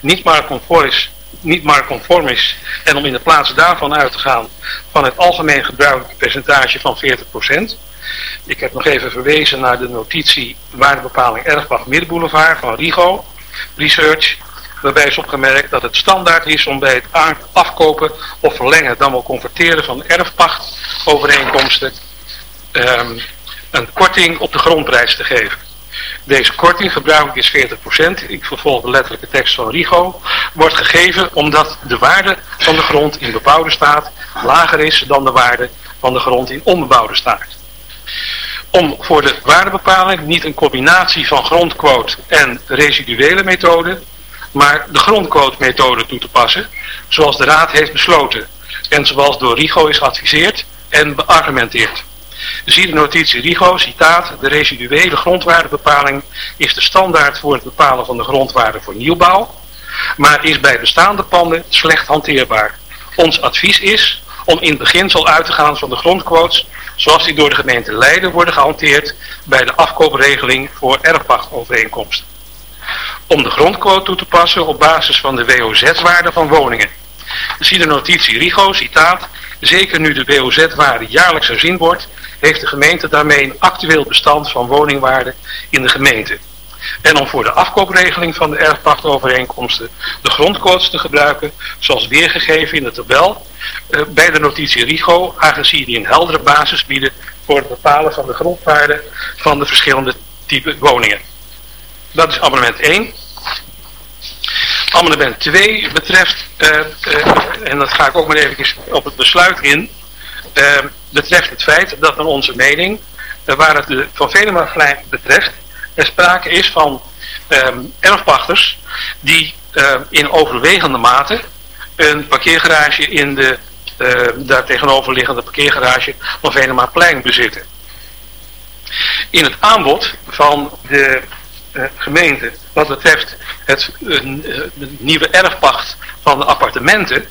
C: niet maar conform is, niet maar conform is en om in de plaats daarvan uit te gaan van het algemeen gebruikelijke percentage van 40%. Ik heb nog even verwezen naar de notitie waardebepaling Erfpacht Middenboulevard van RIGO Research, waarbij is opgemerkt dat het standaard is om bij het afkopen of verlengen, dan wel converteren van erfpachtovereenkomsten um, een korting op de grondprijs te geven. Deze korting, gebruikelijk is 40%, ik vervolg de letterlijke tekst van Rigo, wordt gegeven omdat de waarde van de grond in bebouwde staat lager is dan de waarde van de grond in onbebouwde staat. Om voor de waardebepaling niet een combinatie van grondquote en residuele methode, maar de grondquote methode toe te passen, zoals de Raad heeft besloten en zoals door Rigo is geadviseerd en beargumenteerd. Zie de notitie RIGO, citaat, de residuele grondwaardebepaling is de standaard voor het bepalen van de grondwaarde voor nieuwbouw, maar is bij bestaande panden slecht hanteerbaar. Ons advies is om in beginsel uit te gaan van de grondquotes zoals die door de gemeente Leiden worden gehanteerd bij de afkoopregeling voor erfpachtovereenkomsten. Om de grondquote toe te passen op basis van de WOZ-waarde van woningen. Zie de notitie RIGO, citaat, zeker nu de WOZ-waarde jaarlijks herzien wordt, heeft de gemeente daarmee een actueel bestand van woningwaarde in de gemeente. En om voor de afkoopregeling van de erfpachtovereenkomsten de grondcodes te gebruiken, zoals weergegeven in de tabel, uh, bij de notitie RIGO, aangezien die een heldere basis bieden voor het bepalen van de grondwaarde van de verschillende type woningen. Dat is abonnement 1. Amendement 2 betreft, uh, uh, en dat ga ik ook maar even op het besluit in, betreft het feit dat naar onze mening, waar het de Van Venema betreft, er sprake is van um, erfpachters die in overwegende mate een parkeergarage in de daar tegenoverliggende parkeergarage van Venemaplein bezitten. In het aanbod van de uh, gemeente wat betreft het uh, nieuwe erfpacht van de appartementen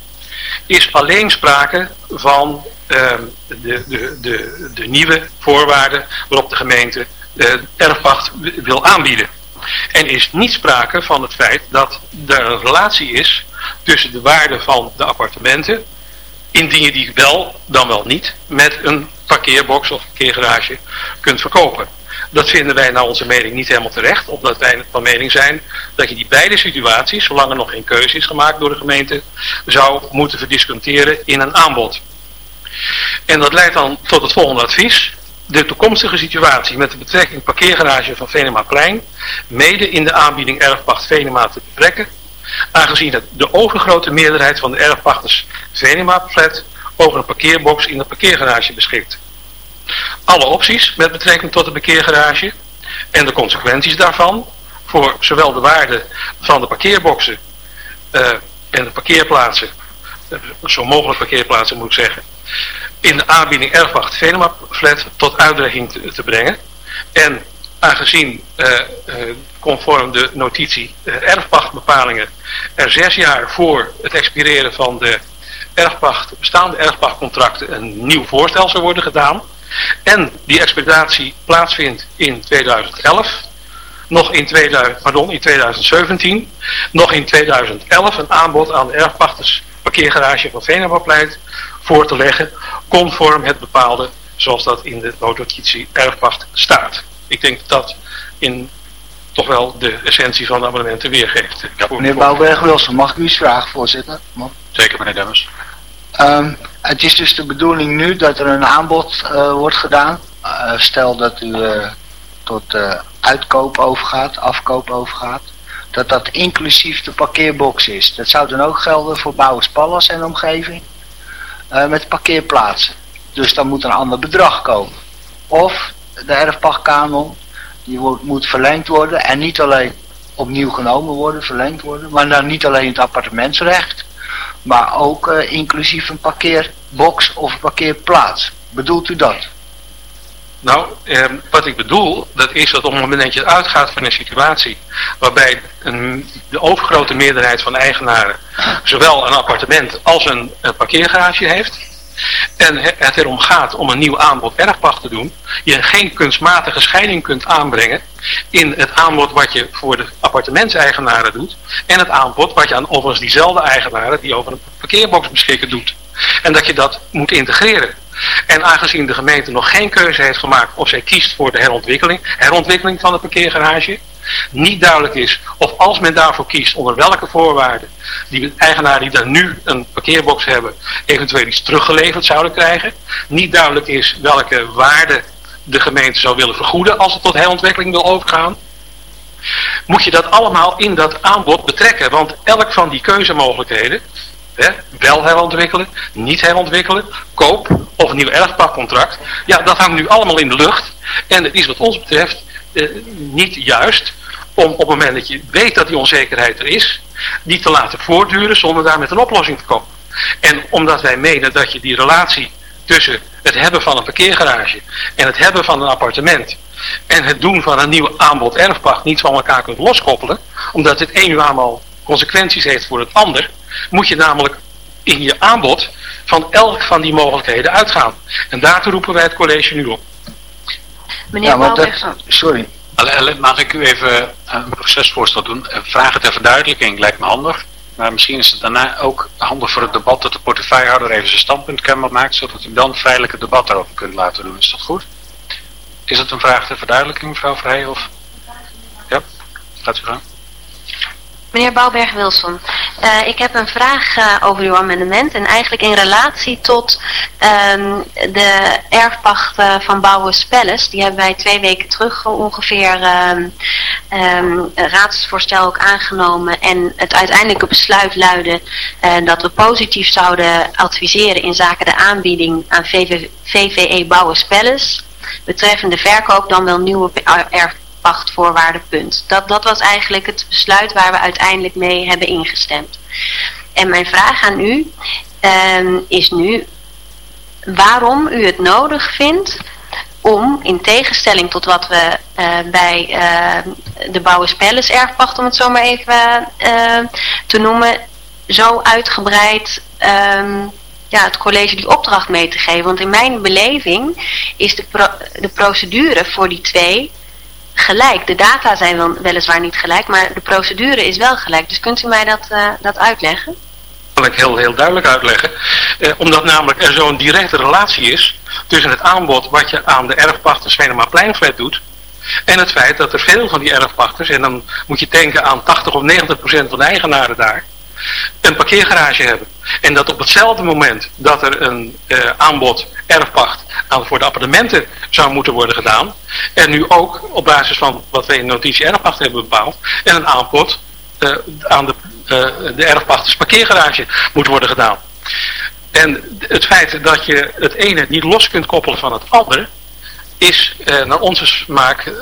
C: is alleen sprake van uh, de, de, de, de nieuwe voorwaarden waarop de gemeente de erfpacht wil aanbieden. En is niet sprake van het feit dat er een relatie is tussen de waarde van de appartementen, indien je die wel, dan wel niet, met een parkeerbox of parkeergarage kunt verkopen. Dat vinden wij naar onze mening niet helemaal terecht, omdat wij van mening zijn dat je die beide situaties, zolang er nog geen keuze is gemaakt door de gemeente, zou moeten verdisconteren in een aanbod. En dat leidt dan tot het volgende advies. De toekomstige situatie met de betrekking parkeergarage van Venemaplein mede in de aanbieding erfpacht Venema te betrekken, aangezien de overgrote meerderheid van de erfpachters Venema flat over een parkeerbox in de parkeergarage beschikt. Alle opties met betrekking tot de parkeergarage en de consequenties daarvan voor zowel de waarde van de parkeerboxen uh, en de parkeerplaatsen, zo mogelijk parkeerplaatsen moet ik zeggen, in de aanbieding erfwacht Venema Flat tot uitdaging te, brengen. En aangezien uh, conform de notitie erfpachtbepalingen er zes jaar voor het expireren van de erfpacht, bestaande erfpachtcontracten een nieuw voorstel zou worden gedaan, en die exploitatie plaatsvindt in 2011, nog in, 2000, pardon, in 2017, nog in 2011 een aanbod aan de erfpachters parkeergarage van Venemapleit voor te leggen, conform het bepaalde zoals dat in de notitie erfpacht staat. Ik denk dat dat in toch wel de essentie van de abonnementen weergeeft.
E: Ja, meneer Bouwberg-Wilson, mag ik u iets vragen, voorzitter?
B: Zeker, meneer Demmers.
E: Um, het is dus de bedoeling nu dat er een aanbod uh, wordt gedaan. Uh, stel dat u uh, tot uitkoop overgaat, afkoop overgaat. Dat dat inclusief de parkeerbox is. Dat zou dan ook gelden voor Bouwers Pallas en omgeving. met parkeerplaatsen. Dus dan moet een ander bedrag komen. Of de erfpachtkanon. Die moet verlengd worden. En niet alleen opnieuw genomen worden, verlengd worden. Maar dan niet alleen het appartementsrecht maar ook uh, inclusief een parkeerbox of een parkeerplaats. Bedoelt u dat?
C: Nou, eh, wat ik bedoel, dat is dat op het moment dat je uitgaat van een situatie waarbij een, de overgrote meerderheid van de eigenaren zowel een appartement als een, parkeergarage heeft, en het erom gaat om een nieuw aanbod erfpacht te doen, je geen kunstmatige scheiding kunt aanbrengen in het aanbod wat je voor de appartementseigenaren doet en het aanbod wat je aan overigens diezelfde eigenaren die over een parkeerbox beschikken doet. En dat je dat moet integreren. En aangezien de gemeente nog geen keuze heeft gemaakt of zij kiest voor de herontwikkeling, herontwikkeling van de parkeergarage, niet duidelijk is of als men daarvoor kiest onder welke voorwaarden die eigenaar die daar nu een parkeerbox hebben eventueel iets teruggeleverd zouden krijgen. Niet duidelijk is welke waarde de gemeente zou willen vergoeden als het tot herontwikkeling wil overgaan. Moet je dat allemaal in dat aanbod betrekken. Want elk van die keuzemogelijkheden, wel herontwikkelen, niet herontwikkelen, koop of nieuw erfpachtcontract. Ja, dat hangt nu allemaal in de lucht. En het is wat ons betreft eh, niet juist om op het moment dat je weet dat die onzekerheid er is, die te laten voortduren zonder daar met een oplossing te komen. En omdat wij menen dat je die relatie tussen het hebben van een parkeergarage en het hebben van een appartement en het doen van een nieuw aanbod erfpacht niet van elkaar kunt loskoppelen, omdat het een nu consequenties heeft voor het ander, moet je namelijk in je aanbod van elk van die mogelijkheden uitgaan. En daartoe roepen wij het college nu op.
H: Meneer ja, dat,
E: Sorry.
B: Mag ik u even een procesvoorstel doen? Vragen ter verduidelijking lijkt me handig. Maar misschien is het daarna ook handig voor het debat dat de portefeuillehouder even zijn standpunt kenbaar maakt, zodat u dan veilig het debat daarover kunt laten doen. Is dat goed? Is het een vraag ter verduidelijking, mevrouw Vrij? Of... Ja, gaat u gaan.
H: Meneer Bouwberg-Wilson, uh, ik heb een vraag uh, over uw amendement en eigenlijk in relatie tot um, de erfpacht van Bouwers Palace. Die hebben wij twee weken terug ongeveer um, raadsvoorstel ook aangenomen en het uiteindelijke besluit luidde dat we positief zouden adviseren in zaken de aanbieding aan VV, VVE Bouwers Palace betreffende verkoop dan wel nieuwe erfpacht wachtvoorwaardenpunt. Dat, dat was eigenlijk het besluit waar we uiteindelijk mee hebben ingestemd. En mijn vraag aan u um, is nu waarom u het nodig vindt om, in tegenstelling tot wat we uh, bij uh, de Bouwers Palace erfpacht, om het zo maar even uh, te noemen, zo uitgebreid um, ja, het college die opdracht mee te geven. Want in mijn beleving is de, de procedure voor die twee gelijk. De data zijn wel, weliswaar niet gelijk, maar de procedure is wel gelijk. Dus kunt u mij dat, dat uitleggen?
C: kan ik heel, heel duidelijk uitleggen. Eh, omdat namelijk er zo'n directe relatie is tussen het aanbod wat je aan de erfpachters Venema Pleinflat doet en het feit dat er veel van die erfpachters, en dan moet je denken aan 80 of 90 procent van de eigenaren daar, een parkeergarage hebben. En dat op hetzelfde moment dat er een uh, aanbod erfpacht aan, voor de appartementen zou moeten worden gedaan, en nu ook op basis van wat wij in notitie erfpacht hebben bepaald, en een aanbod uh, aan de uh, de erfpachters parkeergarage moet worden gedaan. En het feit dat je het ene niet los kunt koppelen van het andere, is naar onze smaak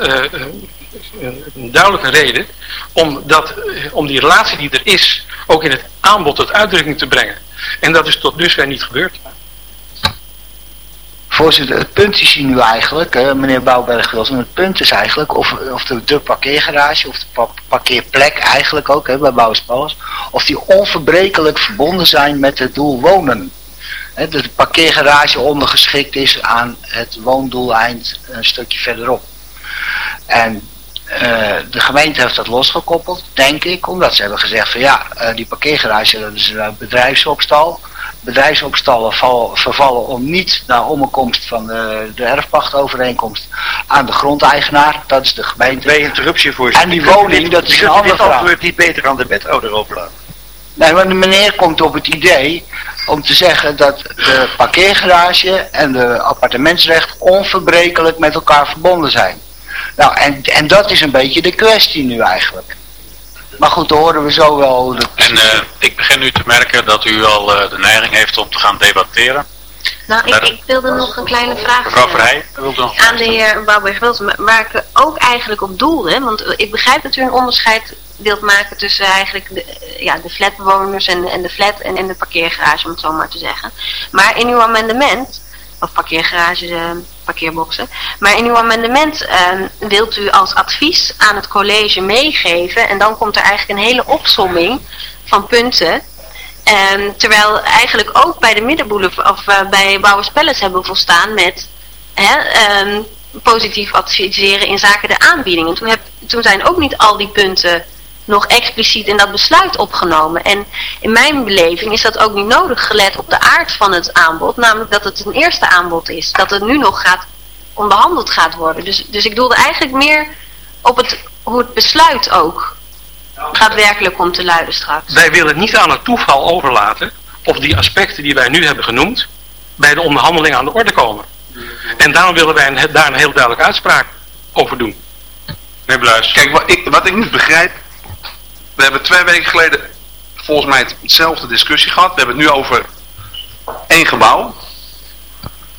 C: een duidelijke reden om, dat, om die relatie die er is ook in het aanbod tot uitdrukking te brengen. En dat is tot dusver niet gebeurd.
E: Voorzitter, het punt is hier nu eigenlijk, hè, meneer Bouwberg Wilson, het punt is eigenlijk of, of de, de parkeergarage of de parkeerplek eigenlijk ook hè, bij Bouwers of die onverbrekelijk verbonden zijn met het doel wonen. Hè, dat de parkeergarage ondergeschikt is aan het woondoeleind een stukje verderop. En uh, de gemeente heeft dat losgekoppeld, denk ik, omdat ze hebben gezegd van ja, uh, die parkeergarage dat is een bedrijfsopstal bedrijfsopstallen val, vervallen om niet naar omkomst van de, de erfpachtovereenkomst aan de grondeigenaar. Dat is de gemeente.
G: Bij interruptie voor
E: En die woning, dat is een andere vraag.
G: antwoord niet beter aan de wethouder overlaten?
E: Nee, maar de meneer komt op het idee om te zeggen dat de parkeergarage en de appartementsrecht onverbrekelijk met elkaar verbonden zijn. Nou, en, en dat is een beetje de kwestie nu eigenlijk. Maar goed, dan horen we zo wel. De...
B: En uh, ik begin nu te merken dat u al uh, de neiging heeft om te gaan debatteren.
H: Nou, ik, ik, wilde nog een kleine vraag
B: Mevrouw Verheij, wilde nog
H: aan de heer Bouwberg-Wilson, waar ik ook eigenlijk op doelde. Want ik begrijp dat u een onderscheid wilt maken tussen eigenlijk de, ja, de flatbewoners en, en de flat en, en de parkeergarage, om het zo maar te zeggen. Maar in uw amendement, of parkeergarage, de parkeerboxen. Maar in uw amendement uh, wilt u als advies aan het college meegeven en dan komt er eigenlijk een hele opsomming van punten. Um, terwijl eigenlijk ook bij de middenboelen of uh, bij Bouwers Palace hebben volstaan met hè, positief adviseren in zaken de aanbiedingen. Toen, heb, toen zijn ook niet al die punten nog expliciet in dat besluit opgenomen. En in mijn beleving is dat ook niet nodig gelet op de aard van het aanbod. Namelijk dat het een eerste aanbod is. Dat het nu nog gaat onderhandeld gaat worden. Dus, dus ik doelde eigenlijk meer op het, hoe het besluit ook gaat werkelijk om te luiden straks.
C: Wij willen het niet aan het toeval overlaten of die aspecten die wij nu hebben genoemd bij de onderhandeling aan de orde komen. En daarom willen wij een, daar een heel duidelijke uitspraak over doen.
B: Meneer Bluis.
J: Kijk, wat ik, wat ik niet begrijp, we hebben twee weken geleden volgens mij hetzelfde discussie gehad. We hebben het nu over één gebouw.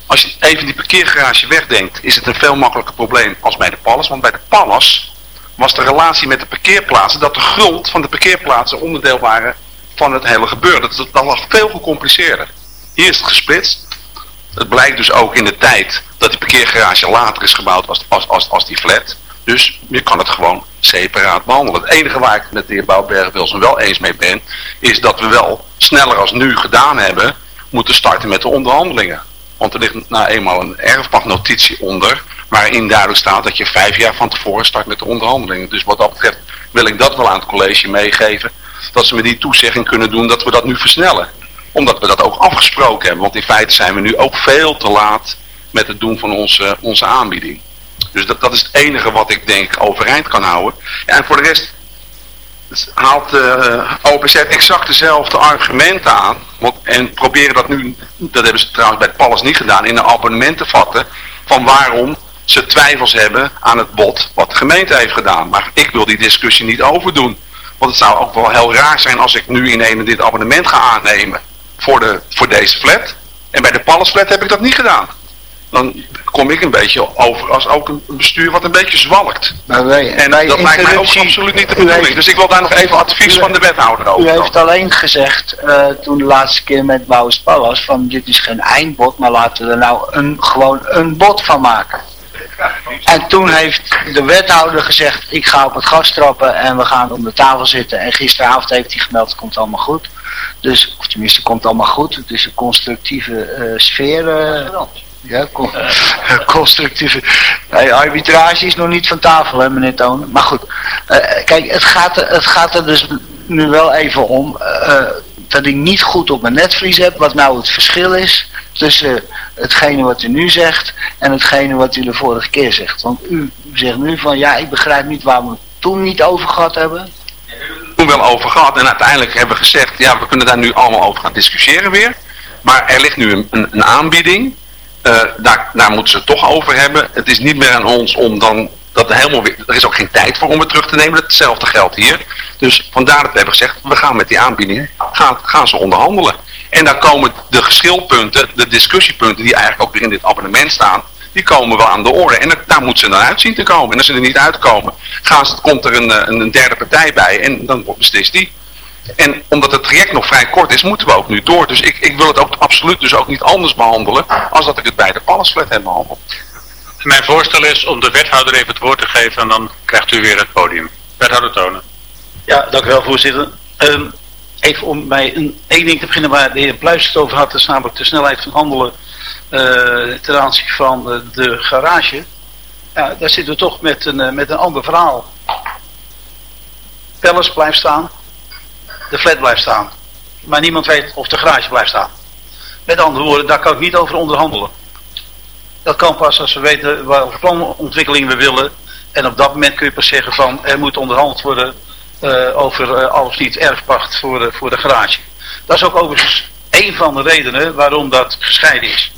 J: Als je even die parkeergarage wegdenkt, is het een veel makkelijker probleem als bij de Pallas. Want bij de Pallas was de relatie met de parkeerplaatsen dat de grond van de parkeerplaatsen onderdeel waren van het hele gebeuren. Dat, dat was veel gecompliceerder. Hier is het gesplitst. Het blijkt dus ook in de tijd dat die parkeergarage later is gebouwd als, als, als, als die flat. Dus je kan het gewoon separaat behandelen. Het enige waar ik met de heer Bouwberg Wilson wel eens mee ben, is dat we wel sneller als nu gedaan hebben, moeten starten met de onderhandelingen. Want er ligt nou eenmaal een erfpachtnotitie onder, waarin duidelijk staat dat je vijf jaar van tevoren start met de onderhandelingen. Dus wat dat betreft wil ik dat wel aan het college meegeven, dat ze met die toezegging kunnen doen dat we dat nu versnellen. Omdat we dat ook afgesproken hebben, want in feite zijn we nu ook veel te laat met het doen van onze, onze aanbieding. Dus dat, dat is het enige wat ik denk overeind kan houden. Ja, en voor de rest haalt uh, OPZ exact dezelfde argumenten aan. Want, en proberen dat nu, dat hebben ze trouwens bij Pallas niet gedaan, in een abonnement te vatten. Van waarom ze twijfels hebben aan het bod wat de gemeente heeft gedaan. Maar ik wil die discussie niet overdoen. Want het zou ook wel heel raar zijn als ik nu in een dit abonnement ga aannemen voor, de, voor deze flat. En bij de Pallas flat heb ik dat niet gedaan dan kom ik een beetje over als ook een bestuur wat een beetje zwalkt.
E: Wij,
J: en dat lijkt mij ook absoluut niet de bedoeling. Dus ik wil daar nog even advies van de wethouder over.
E: U heeft alleen gezegd, uh, toen de laatste keer met Bouwers Pallas, van dit is geen eindbod, maar laten we er nou een, gewoon een bod van maken. En toen heeft de wethouder gezegd, ik ga op het gas trappen en we gaan om de tafel zitten. En gisteravond heeft hij gemeld, het komt allemaal goed. Dus, of tenminste, het komt allemaal goed. Het is een constructieve eh, sfeer. eh, ja, con- constructieve. Arbitrage is nog niet van tafel, hè, meneer Tonen. Maar goed, eh, kijk, het gaat, het gaat er dus nu wel even om eh, dat ik niet goed op mijn netvlies heb, wat nou het verschil is tussen hetgene wat u nu zegt en hetgene wat u de vorige keer zegt. Want u zegt nu van, ja, ik begrijp niet waar we het toen niet over gehad hebben.
J: toen wel over gehad. En uiteindelijk hebben we gezegd, ja, we kunnen daar nu allemaal over gaan discussiëren weer. Maar er ligt nu een, een aanbieding. Eh, daar, moeten ze het toch over hebben. Het is niet meer aan ons om dan dat helemaal weer... Er is ook geen tijd voor om het terug te nemen. Hetzelfde geldt hier. Dus vandaar dat we hebben gezegd, we gaan met die aanbieding, gaan, gaan ze onderhandelen. En daar komen de geschilpunten, de discussiepunten die eigenlijk ook weer in dit abonnement staan, die komen wel aan de orde. En daar, moeten ze dan uit zien te komen. En als ze er niet uitkomen, gaan komt er eh, een, een derde partij bij en dan beslist die. En omdat het traject nog vrij kort is, moeten we ook nu door. Dus ik, ik wil het ook absoluut dus ook niet anders behandelen als dat ik het bij de Pallasflat heb behandeld.
B: Mijn voorstel is om de wethouder even het woord te geven en dan krijgt u weer het podium. Wethouder Tonen.
K: Ja, dank u wel, voorzitter. Ehm, even om bij een, één ding te beginnen waar de heer Pluis het over had, dat is namelijk de snelheid van handelen eh, ten aanzien van eh, de garage. Ja, daar zitten we toch met een, eh, met een ander verhaal. Palace blijft staan, de flat blijft staan. Maar niemand weet of de garage blijft staan. Met andere woorden, daar kan ik niet over onderhandelen. Dat kan pas als we weten welke planontwikkeling we willen. En op dat moment kun je pas zeggen van er moet onderhandeld worden eh, over eh, alles niet erfpacht voor de, voor de garage. Dat is ook overigens één van de redenen waarom dat gescheiden is.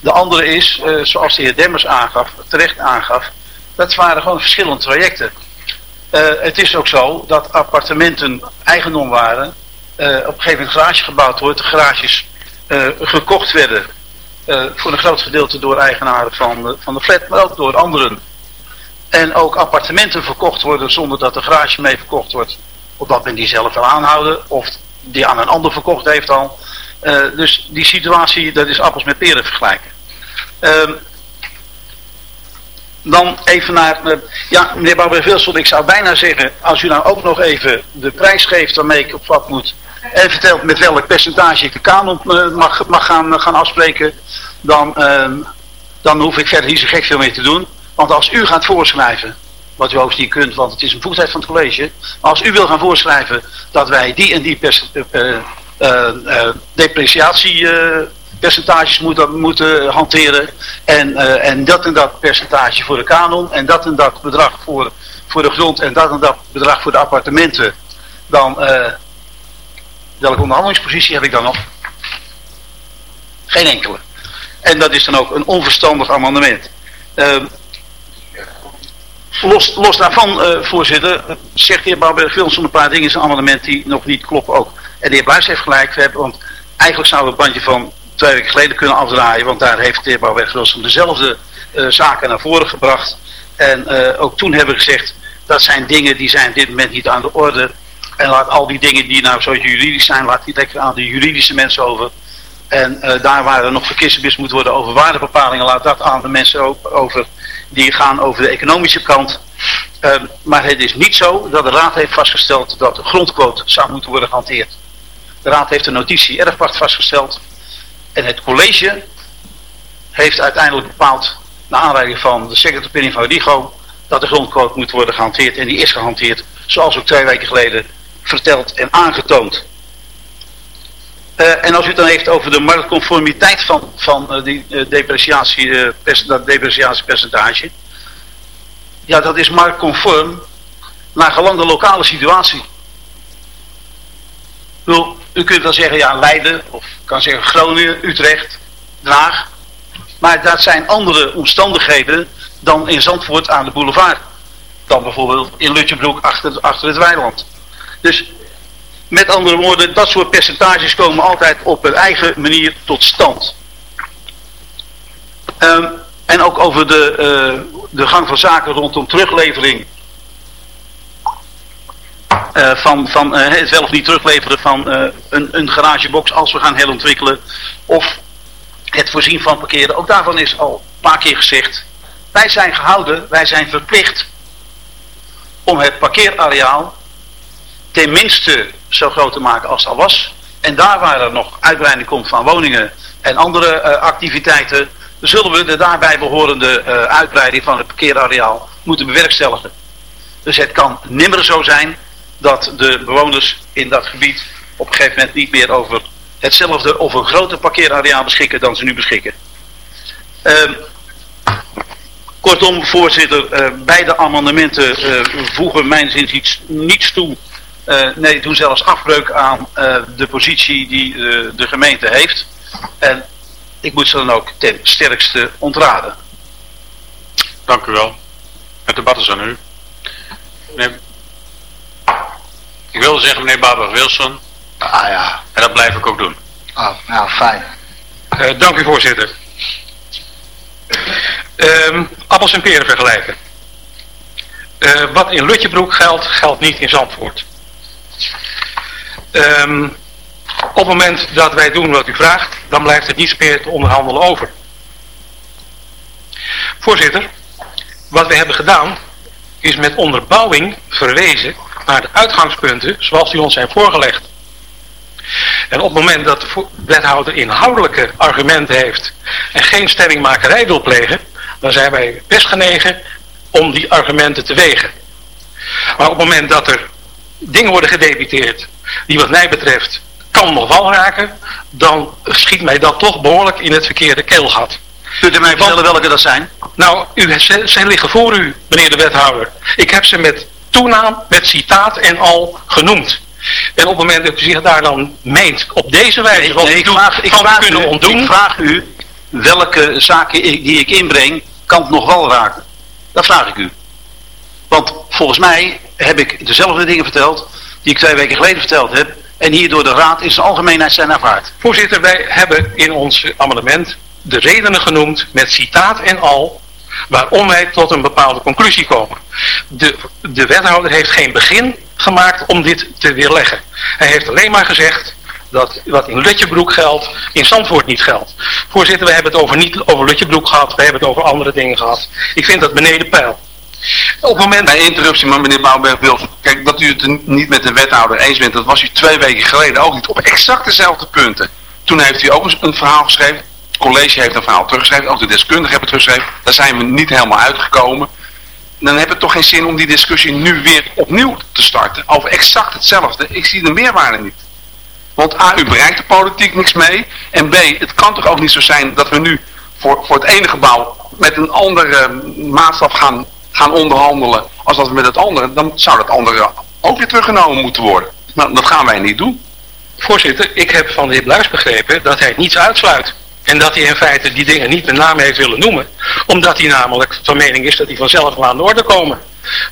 K: De andere is, eh, zoals de heer Demmers aangaf, terecht aangaf, dat waren gewoon verschillende trajecten. Eh, het is ook zo dat appartementen eigendom waren, eh, op een gegeven moment garage gebouwd wordt, de garages eh, gekocht werden voor een groot gedeelte door eigenaren van, de- van de flat, maar ook door anderen. En ook appartementen verkocht worden zonder dat de garage mee verkocht wordt. Opdat men die zelf wil aanhouden of die aan een ander verkocht heeft al. Dus die situatie, dat is appels met peren vergelijken. Ehm, dan even naar, eh, ja meneer Bouwer-Wilson, ik zou bijna zeggen, als u nou ook nog even de prijs geeft waarmee ik op wat moet. En vertelt met welk percentage ik de kanon eh, mag, mag gaan, gaan afspreken. Dan, ehm, dan hoef ik verder niet zo gek veel meer te doen. Want als u gaat voorschrijven, wat u overigens niet kunt, want het is een voegdheid van het college. Maar als u wil gaan voorschrijven dat wij die en die eh, eh, depreciatiepercentages moeten, moeten hanteren. En, eh, en dat en dat percentage voor de kanon. En dat en dat bedrag voor, voor de grond. En dat en dat bedrag voor de appartementen. Dan, eh, welke onderhandelingspositie heb ik dan nog? Geen enkele. En dat is dan ook een onverstandig amendement. Ehm, los, los daarvan, eh, voorzitter, zegt de heer Bouwberg-Wilson een paar dingen in zijn amendement die nog niet kloppen ook. En de heer Bluis heeft gelijk, want eigenlijk we het bandje van twee weken geleden kunnen afdraaien, want daar heeft de heer Bouwberg-Wilson dezelfde eh, zaken naar voren gebracht. En eh, ook toen hebben we gezegd, dat zijn dingen die zijn op dit moment niet aan de orde. En laat al die dingen die nou zo juridisch zijn, laat die lekker aan de juridische mensen over. En eh, daar waar er nog verkissenbis moet worden over waardebepalingen, laat dat aan de mensen over die gaan over de economische kant. Ehm, maar het is niet zo dat de Raad heeft vastgesteld dat de grondquote zou moeten worden gehanteerd. De Raad heeft een notitie erfpacht vastgesteld. En het college heeft uiteindelijk bepaald, naar aanleiding van de second van RIGO, dat de grondquote moet worden gehanteerd. En die is gehanteerd, zoals ook twee weken geleden verteld en aangetoond. Eh, en als u het dan heeft over de marktconformiteit van, van eh, die eh, depreciatie, dat depreciatiepercentage. Ja, dat is marktconform naar gelang de lokale situatie. Ik u kunt wel zeggen, ja, Leiden, of kan zeggen Groningen, Utrecht, Den Haag. Maar dat zijn andere omstandigheden dan in Zandvoort aan de boulevard. Dan bijvoorbeeld in Lutjebroek achter, achter het weiland. Dus met andere woorden, dat soort percentages komen altijd op hun eigen manier tot stand. Ehm, en ook over de, eh, de gang van zaken rondom teruglevering. Eh, van van eh, het wel of niet terugleveren van eh, een, een garagebox als we gaan herontwikkelen. Of het voorzien van parkeren. Ook daarvan is al een paar keer gezegd. wij zijn gehouden, wij zijn verplicht om het parkeerareaal tenminste zo groot te maken als het al was. En daar waar er nog uitbreiding komt van woningen en andere activiteiten, zullen we de daarbij behorende uitbreiding van het parkeerareaal moeten bewerkstelligen. Dus het kan nimmer zo zijn dat de bewoners in dat gebied op een gegeven moment niet meer over hetzelfde of een groter parkeerareaal beschikken dan ze nu beschikken. Uh, kortom, voorzitter, uh, beide amendementen uh, voegen mijn zin iets, niets toe. nee, doen zelfs afbreuk aan de positie die de gemeente heeft. En ik moet ze dan ook ten sterkste ontraden.
B: Dank u wel. Het debat is aan u. Meneer... Ik wilde zeggen meneer Baber-Wilson.
E: Ah ja.
B: En dat blijf ik ook doen.
E: Ah, nou fijn.
C: Uh, dank u voorzitter. Um, appels en peren vergelijken. Uh, wat in Lutjebroek geldt, geldt niet in Zandvoort. Um, op het moment dat wij doen wat u vraagt, dan blijft het niets meer te onderhandelen over. Voorzitter, wat we hebben gedaan, is met onderbouwing verwezen naar de uitgangspunten zoals die ons zijn voorgelegd. En op het moment dat de wethouder inhoudelijke argumenten heeft en geen stellingmakerij wil plegen, dan zijn wij best genegen om die argumenten te wegen. Maar op het moment dat er dingen worden gedebiteerd die wat mij betreft kan nog wel raken, dan schiet mij dat toch behoorlijk in het verkeerde keelgat.
K: Kunt u mij vertellen welke dat zijn?
C: Nou, u, ze, ze liggen voor u, meneer de wethouder. Ik heb ze met toenaam, met citaat en al genoemd. En op het moment dat u zich daar dan meent op deze wijze
K: nee, nee, ik vraag, ik vraag kunnen u, ontdoen. Ik vraag u welke zaken die ik inbreng kan het nog wel raken. Dat vraag ik u. Want volgens mij heb ik dezelfde dingen verteld die ik twee weken geleden verteld heb. En hier door de raad in zijn algemeenheid zijn aanvaard.
C: Voorzitter, wij hebben in ons amendement de redenen genoemd met citaat en al waarom wij tot een bepaalde conclusie komen. De, de wethouder heeft geen begin gemaakt om dit te weerleggen. Hij heeft alleen maar gezegd dat wat in Lutjebroek geldt, in Zandvoort niet geldt. Voorzitter, we hebben het over niet over Lutjebroek gehad, we hebben het over andere dingen gehad. Ik vind dat beneden pijl.
J: Op het moment... Bij interruptie, maar meneer Bouwberg-Wilson. Kijk, dat u het niet met de wethouder eens bent, dat was u twee weken geleden ook niet. Op exact dezelfde punten. Toen heeft u ook een verhaal geschreven. College heeft een verhaal teruggeschreven. Ook de deskundigen hebben teruggeschreven. Daar zijn we niet helemaal uitgekomen. Dan heb het toch geen zin om die discussie nu weer opnieuw te starten. Over exact hetzelfde. Ik zie de meerwaarde niet. Want A, u bereikt de politiek niks mee. En B, het kan toch ook niet zo zijn dat we nu voor, voor het ene gebouw met een andere maatstaf gaan gaan onderhandelen als dat we met het andere, dan zou dat andere ook weer teruggenomen moeten worden. Nou, dat gaan wij niet doen.
C: Voorzitter, ik heb van de heer Bluis begrepen dat hij niets uitsluit. En dat hij in feite die dingen niet met naam heeft willen noemen. Omdat hij namelijk van mening is dat die vanzelf wel aan de orde komen.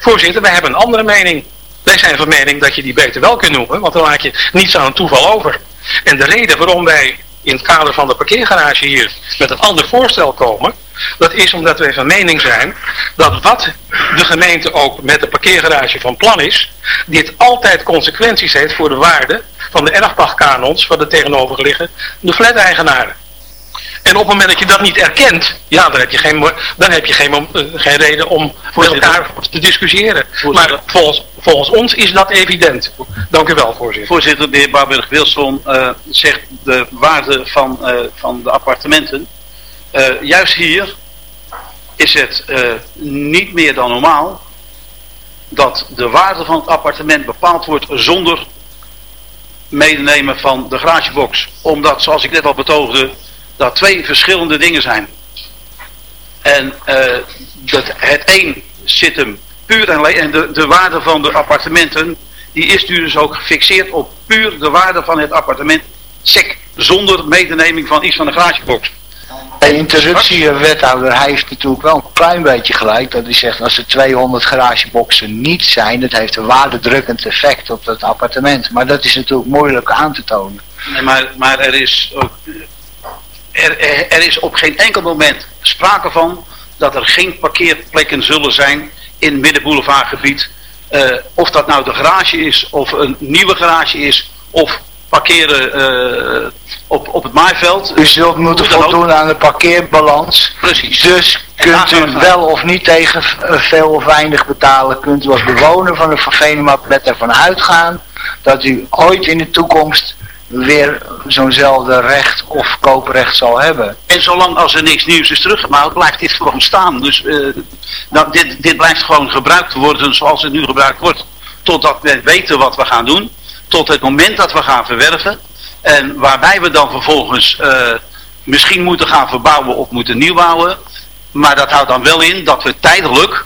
C: Voorzitter, wij hebben een andere mening. Wij zijn van mening dat je die beter wel kunt noemen. Want dan laat je niets aan toeval over. En de reden waarom wij in het kader van de parkeergarage hier met een ander voorstel komen. Dat is omdat wij van mening zijn dat wat de gemeente ook met de parkeergarage van plan is, dit altijd consequenties heeft voor de waarde van de erfpachtkanons van de tegenoverliggende de flat-eigenaren. En op het moment dat je dat niet erkent, ja, dan heb je geen, dan heb je geen, eh, geen reden om met elkaar te discussiëren. Maar volgens, volgens ons is dat evident. Dank u wel, voorzitter.
K: Voorzitter, de heer Barberg-Wilson uh, zegt de waarde van, uh, van de appartementen. Juist hier is het niet meer dan normaal dat de waarde van het appartement bepaald wordt zonder medenemen van de garagebox. Omdat, zoals ik net al betoogde, dat twee verschillende dingen zijn. En uh, dat, het een zit hem puur en alleen, en de, de waarde van de appartementen, die is dus ook gefixeerd op puur de waarde van het appartement, sec, zonder medeneming van iets van de garagebox.
E: De interruptie, wethouder, hij heeft natuurlijk wel een klein beetje gelijk. Dat hij zegt, als er 200 garageboxen niet zijn, dat heeft een waardedrukkend effect op dat appartement. Maar dat is natuurlijk moeilijk aan te tonen.
K: Nee, maar, maar er is ook er, er, is op geen enkel moment sprake van dat er geen parkeerplekken zullen zijn in het middenboulevardgebied. Uh, of dat nou de garage is, of een nieuwe garage is, of parkeren eh, op, op het maaiveld.
E: U zult moeten voldoen aan de parkeerbalans.
K: Precies.
E: Dus kunt u wel of niet tegen eh, veel of weinig betalen. Kunt u als bewoner van de Venemaplet ervan uitgaan dat u ooit in de toekomst weer zo'nzelfde recht of kooprecht zal hebben.
K: En zolang als er niks nieuws is teruggemeld, blijft dit gewoon staan. Dus eh, nou, dit, dit blijft gewoon gebruikt worden zoals het nu gebruikt wordt. Totdat we weten wat we gaan doen. Tot het moment dat we gaan verwerven. En waarbij we dan vervolgens eh, misschien moeten gaan verbouwen of moeten nieuwbouwen. Maar dat houdt dan wel in dat we tijdelijk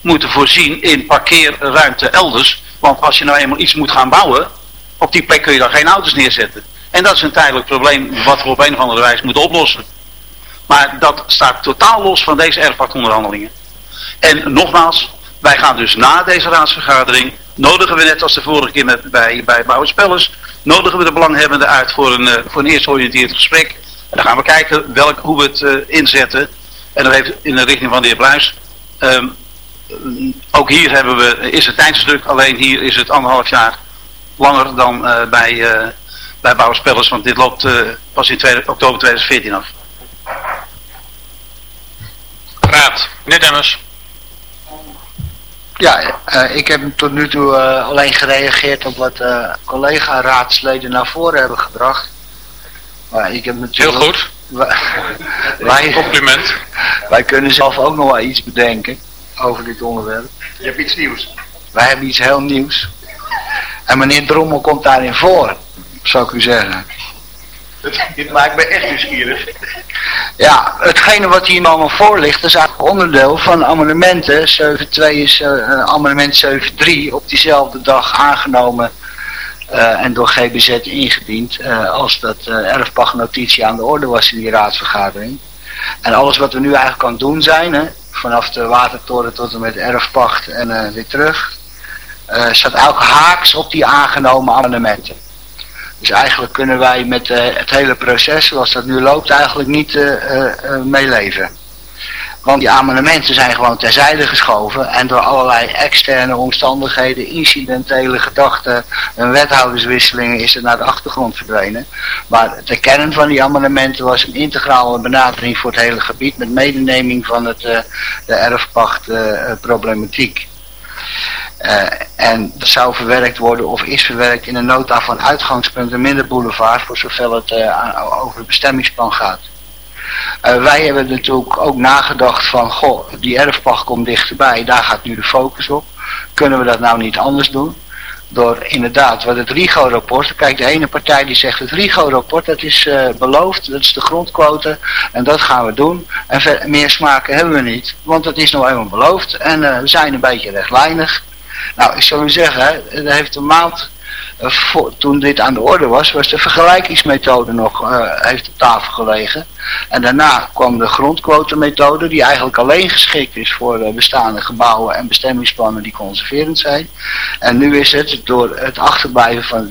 K: moeten voorzien in parkeerruimte elders. Want als je nou eenmaal iets moet gaan bouwen, op die plek kun je dan geen auto's neerzetten. En dat is een tijdelijk probleem wat we op een of andere wijze moeten oplossen. Maar dat staat totaal los van deze erfpachtonderhandelingen. En nogmaals, wij gaan dus na deze raadsvergadering, nodigen we net als de vorige keer bij, bij nodigen we de belanghebbenden uit voor een, eh, voor een eerst georiënteerd gesprek. En dan gaan we kijken welk, hoe we het eh, inzetten. En dan even in de richting van de heer Bluis. Ehm, ook hier hebben we, is het tijdstuk, alleen hier is het anderhalf jaar langer dan eh, bij, eh bij Bouwers want dit loopt eh, pas in tweede- oktober 2014 af.
B: Raad, meneer Demmers.
E: Ja, eh, ik heb tot nu toe alleen gereageerd op wat eh, collega-raadsleden naar voren hebben gebracht. Maar ik heb
B: Heel
E: natuurlijk...
B: goed.
E: Wij, wij,
B: Compliment.
E: wij kunnen zelf ook nog wel iets bedenken over dit onderwerp.
J: Je hebt iets nieuws.
E: Wij hebben iets heel nieuws. En meneer Drommel komt daarin voor, zou ik u zeggen.
J: Dit maakt me echt nieuwsgierig.
E: Ja, hetgene wat hier allemaal voor ligt, is eigenlijk onderdeel van amendementen. 7.2 is eh, amendement 7.3 op diezelfde dag aangenomen eh, en door GBZ ingediend. eh, als dat eh erfpachtnotitie aan de orde was in die raadsvergadering. En alles wat we nu eigenlijk aan het doen zijn, hè, vanaf de watertoren tot en met erfpacht en weer terug, eh, staat elke haaks op die aangenomen amendementen. Dus eigenlijk kunnen wij met eh, het hele proces zoals dat nu loopt eigenlijk niet eh, meeleven. Want die amendementen zijn gewoon terzijde geschoven en door allerlei externe omstandigheden, incidentele gedachten en wethouderswisselingen is het naar de achtergrond verdwenen. Maar de kern van die amendementen was een integrale benadering voor het hele gebied met medeneming van het, de erfpachtproblematiek. Eh, en dat zou verwerkt worden of is verwerkt in een nota van uitgangspunt en minder boulevard voor zover het eh, over het bestemmingsplan gaat. Eh, wij hebben natuurlijk ook nagedacht van, goh, die erfpacht komt dichterbij, daar gaat nu de focus op. Kunnen we dat nou niet anders doen? Door inderdaad, wat het RIGO-rapport, kijk de ene partij die zegt het RIGO-rapport, dat is beloofd, dat is de grondquote en dat gaan we doen. En meer smaken hebben we niet, want dat is nou eenmaal beloofd en we zijn een beetje rechtlijnig. Nou, ik zou u zeggen, er heeft een maand eh, toen dit aan de orde was, was de vergelijkingsmethode nog eh, heeft op tafel gelegen. En daarna kwam de grondquotemethode, die eigenlijk alleen geschikt is voor eh, bestaande gebouwen en bestemmingsplannen die conserverend zijn. En nu is het door het achterblijven van het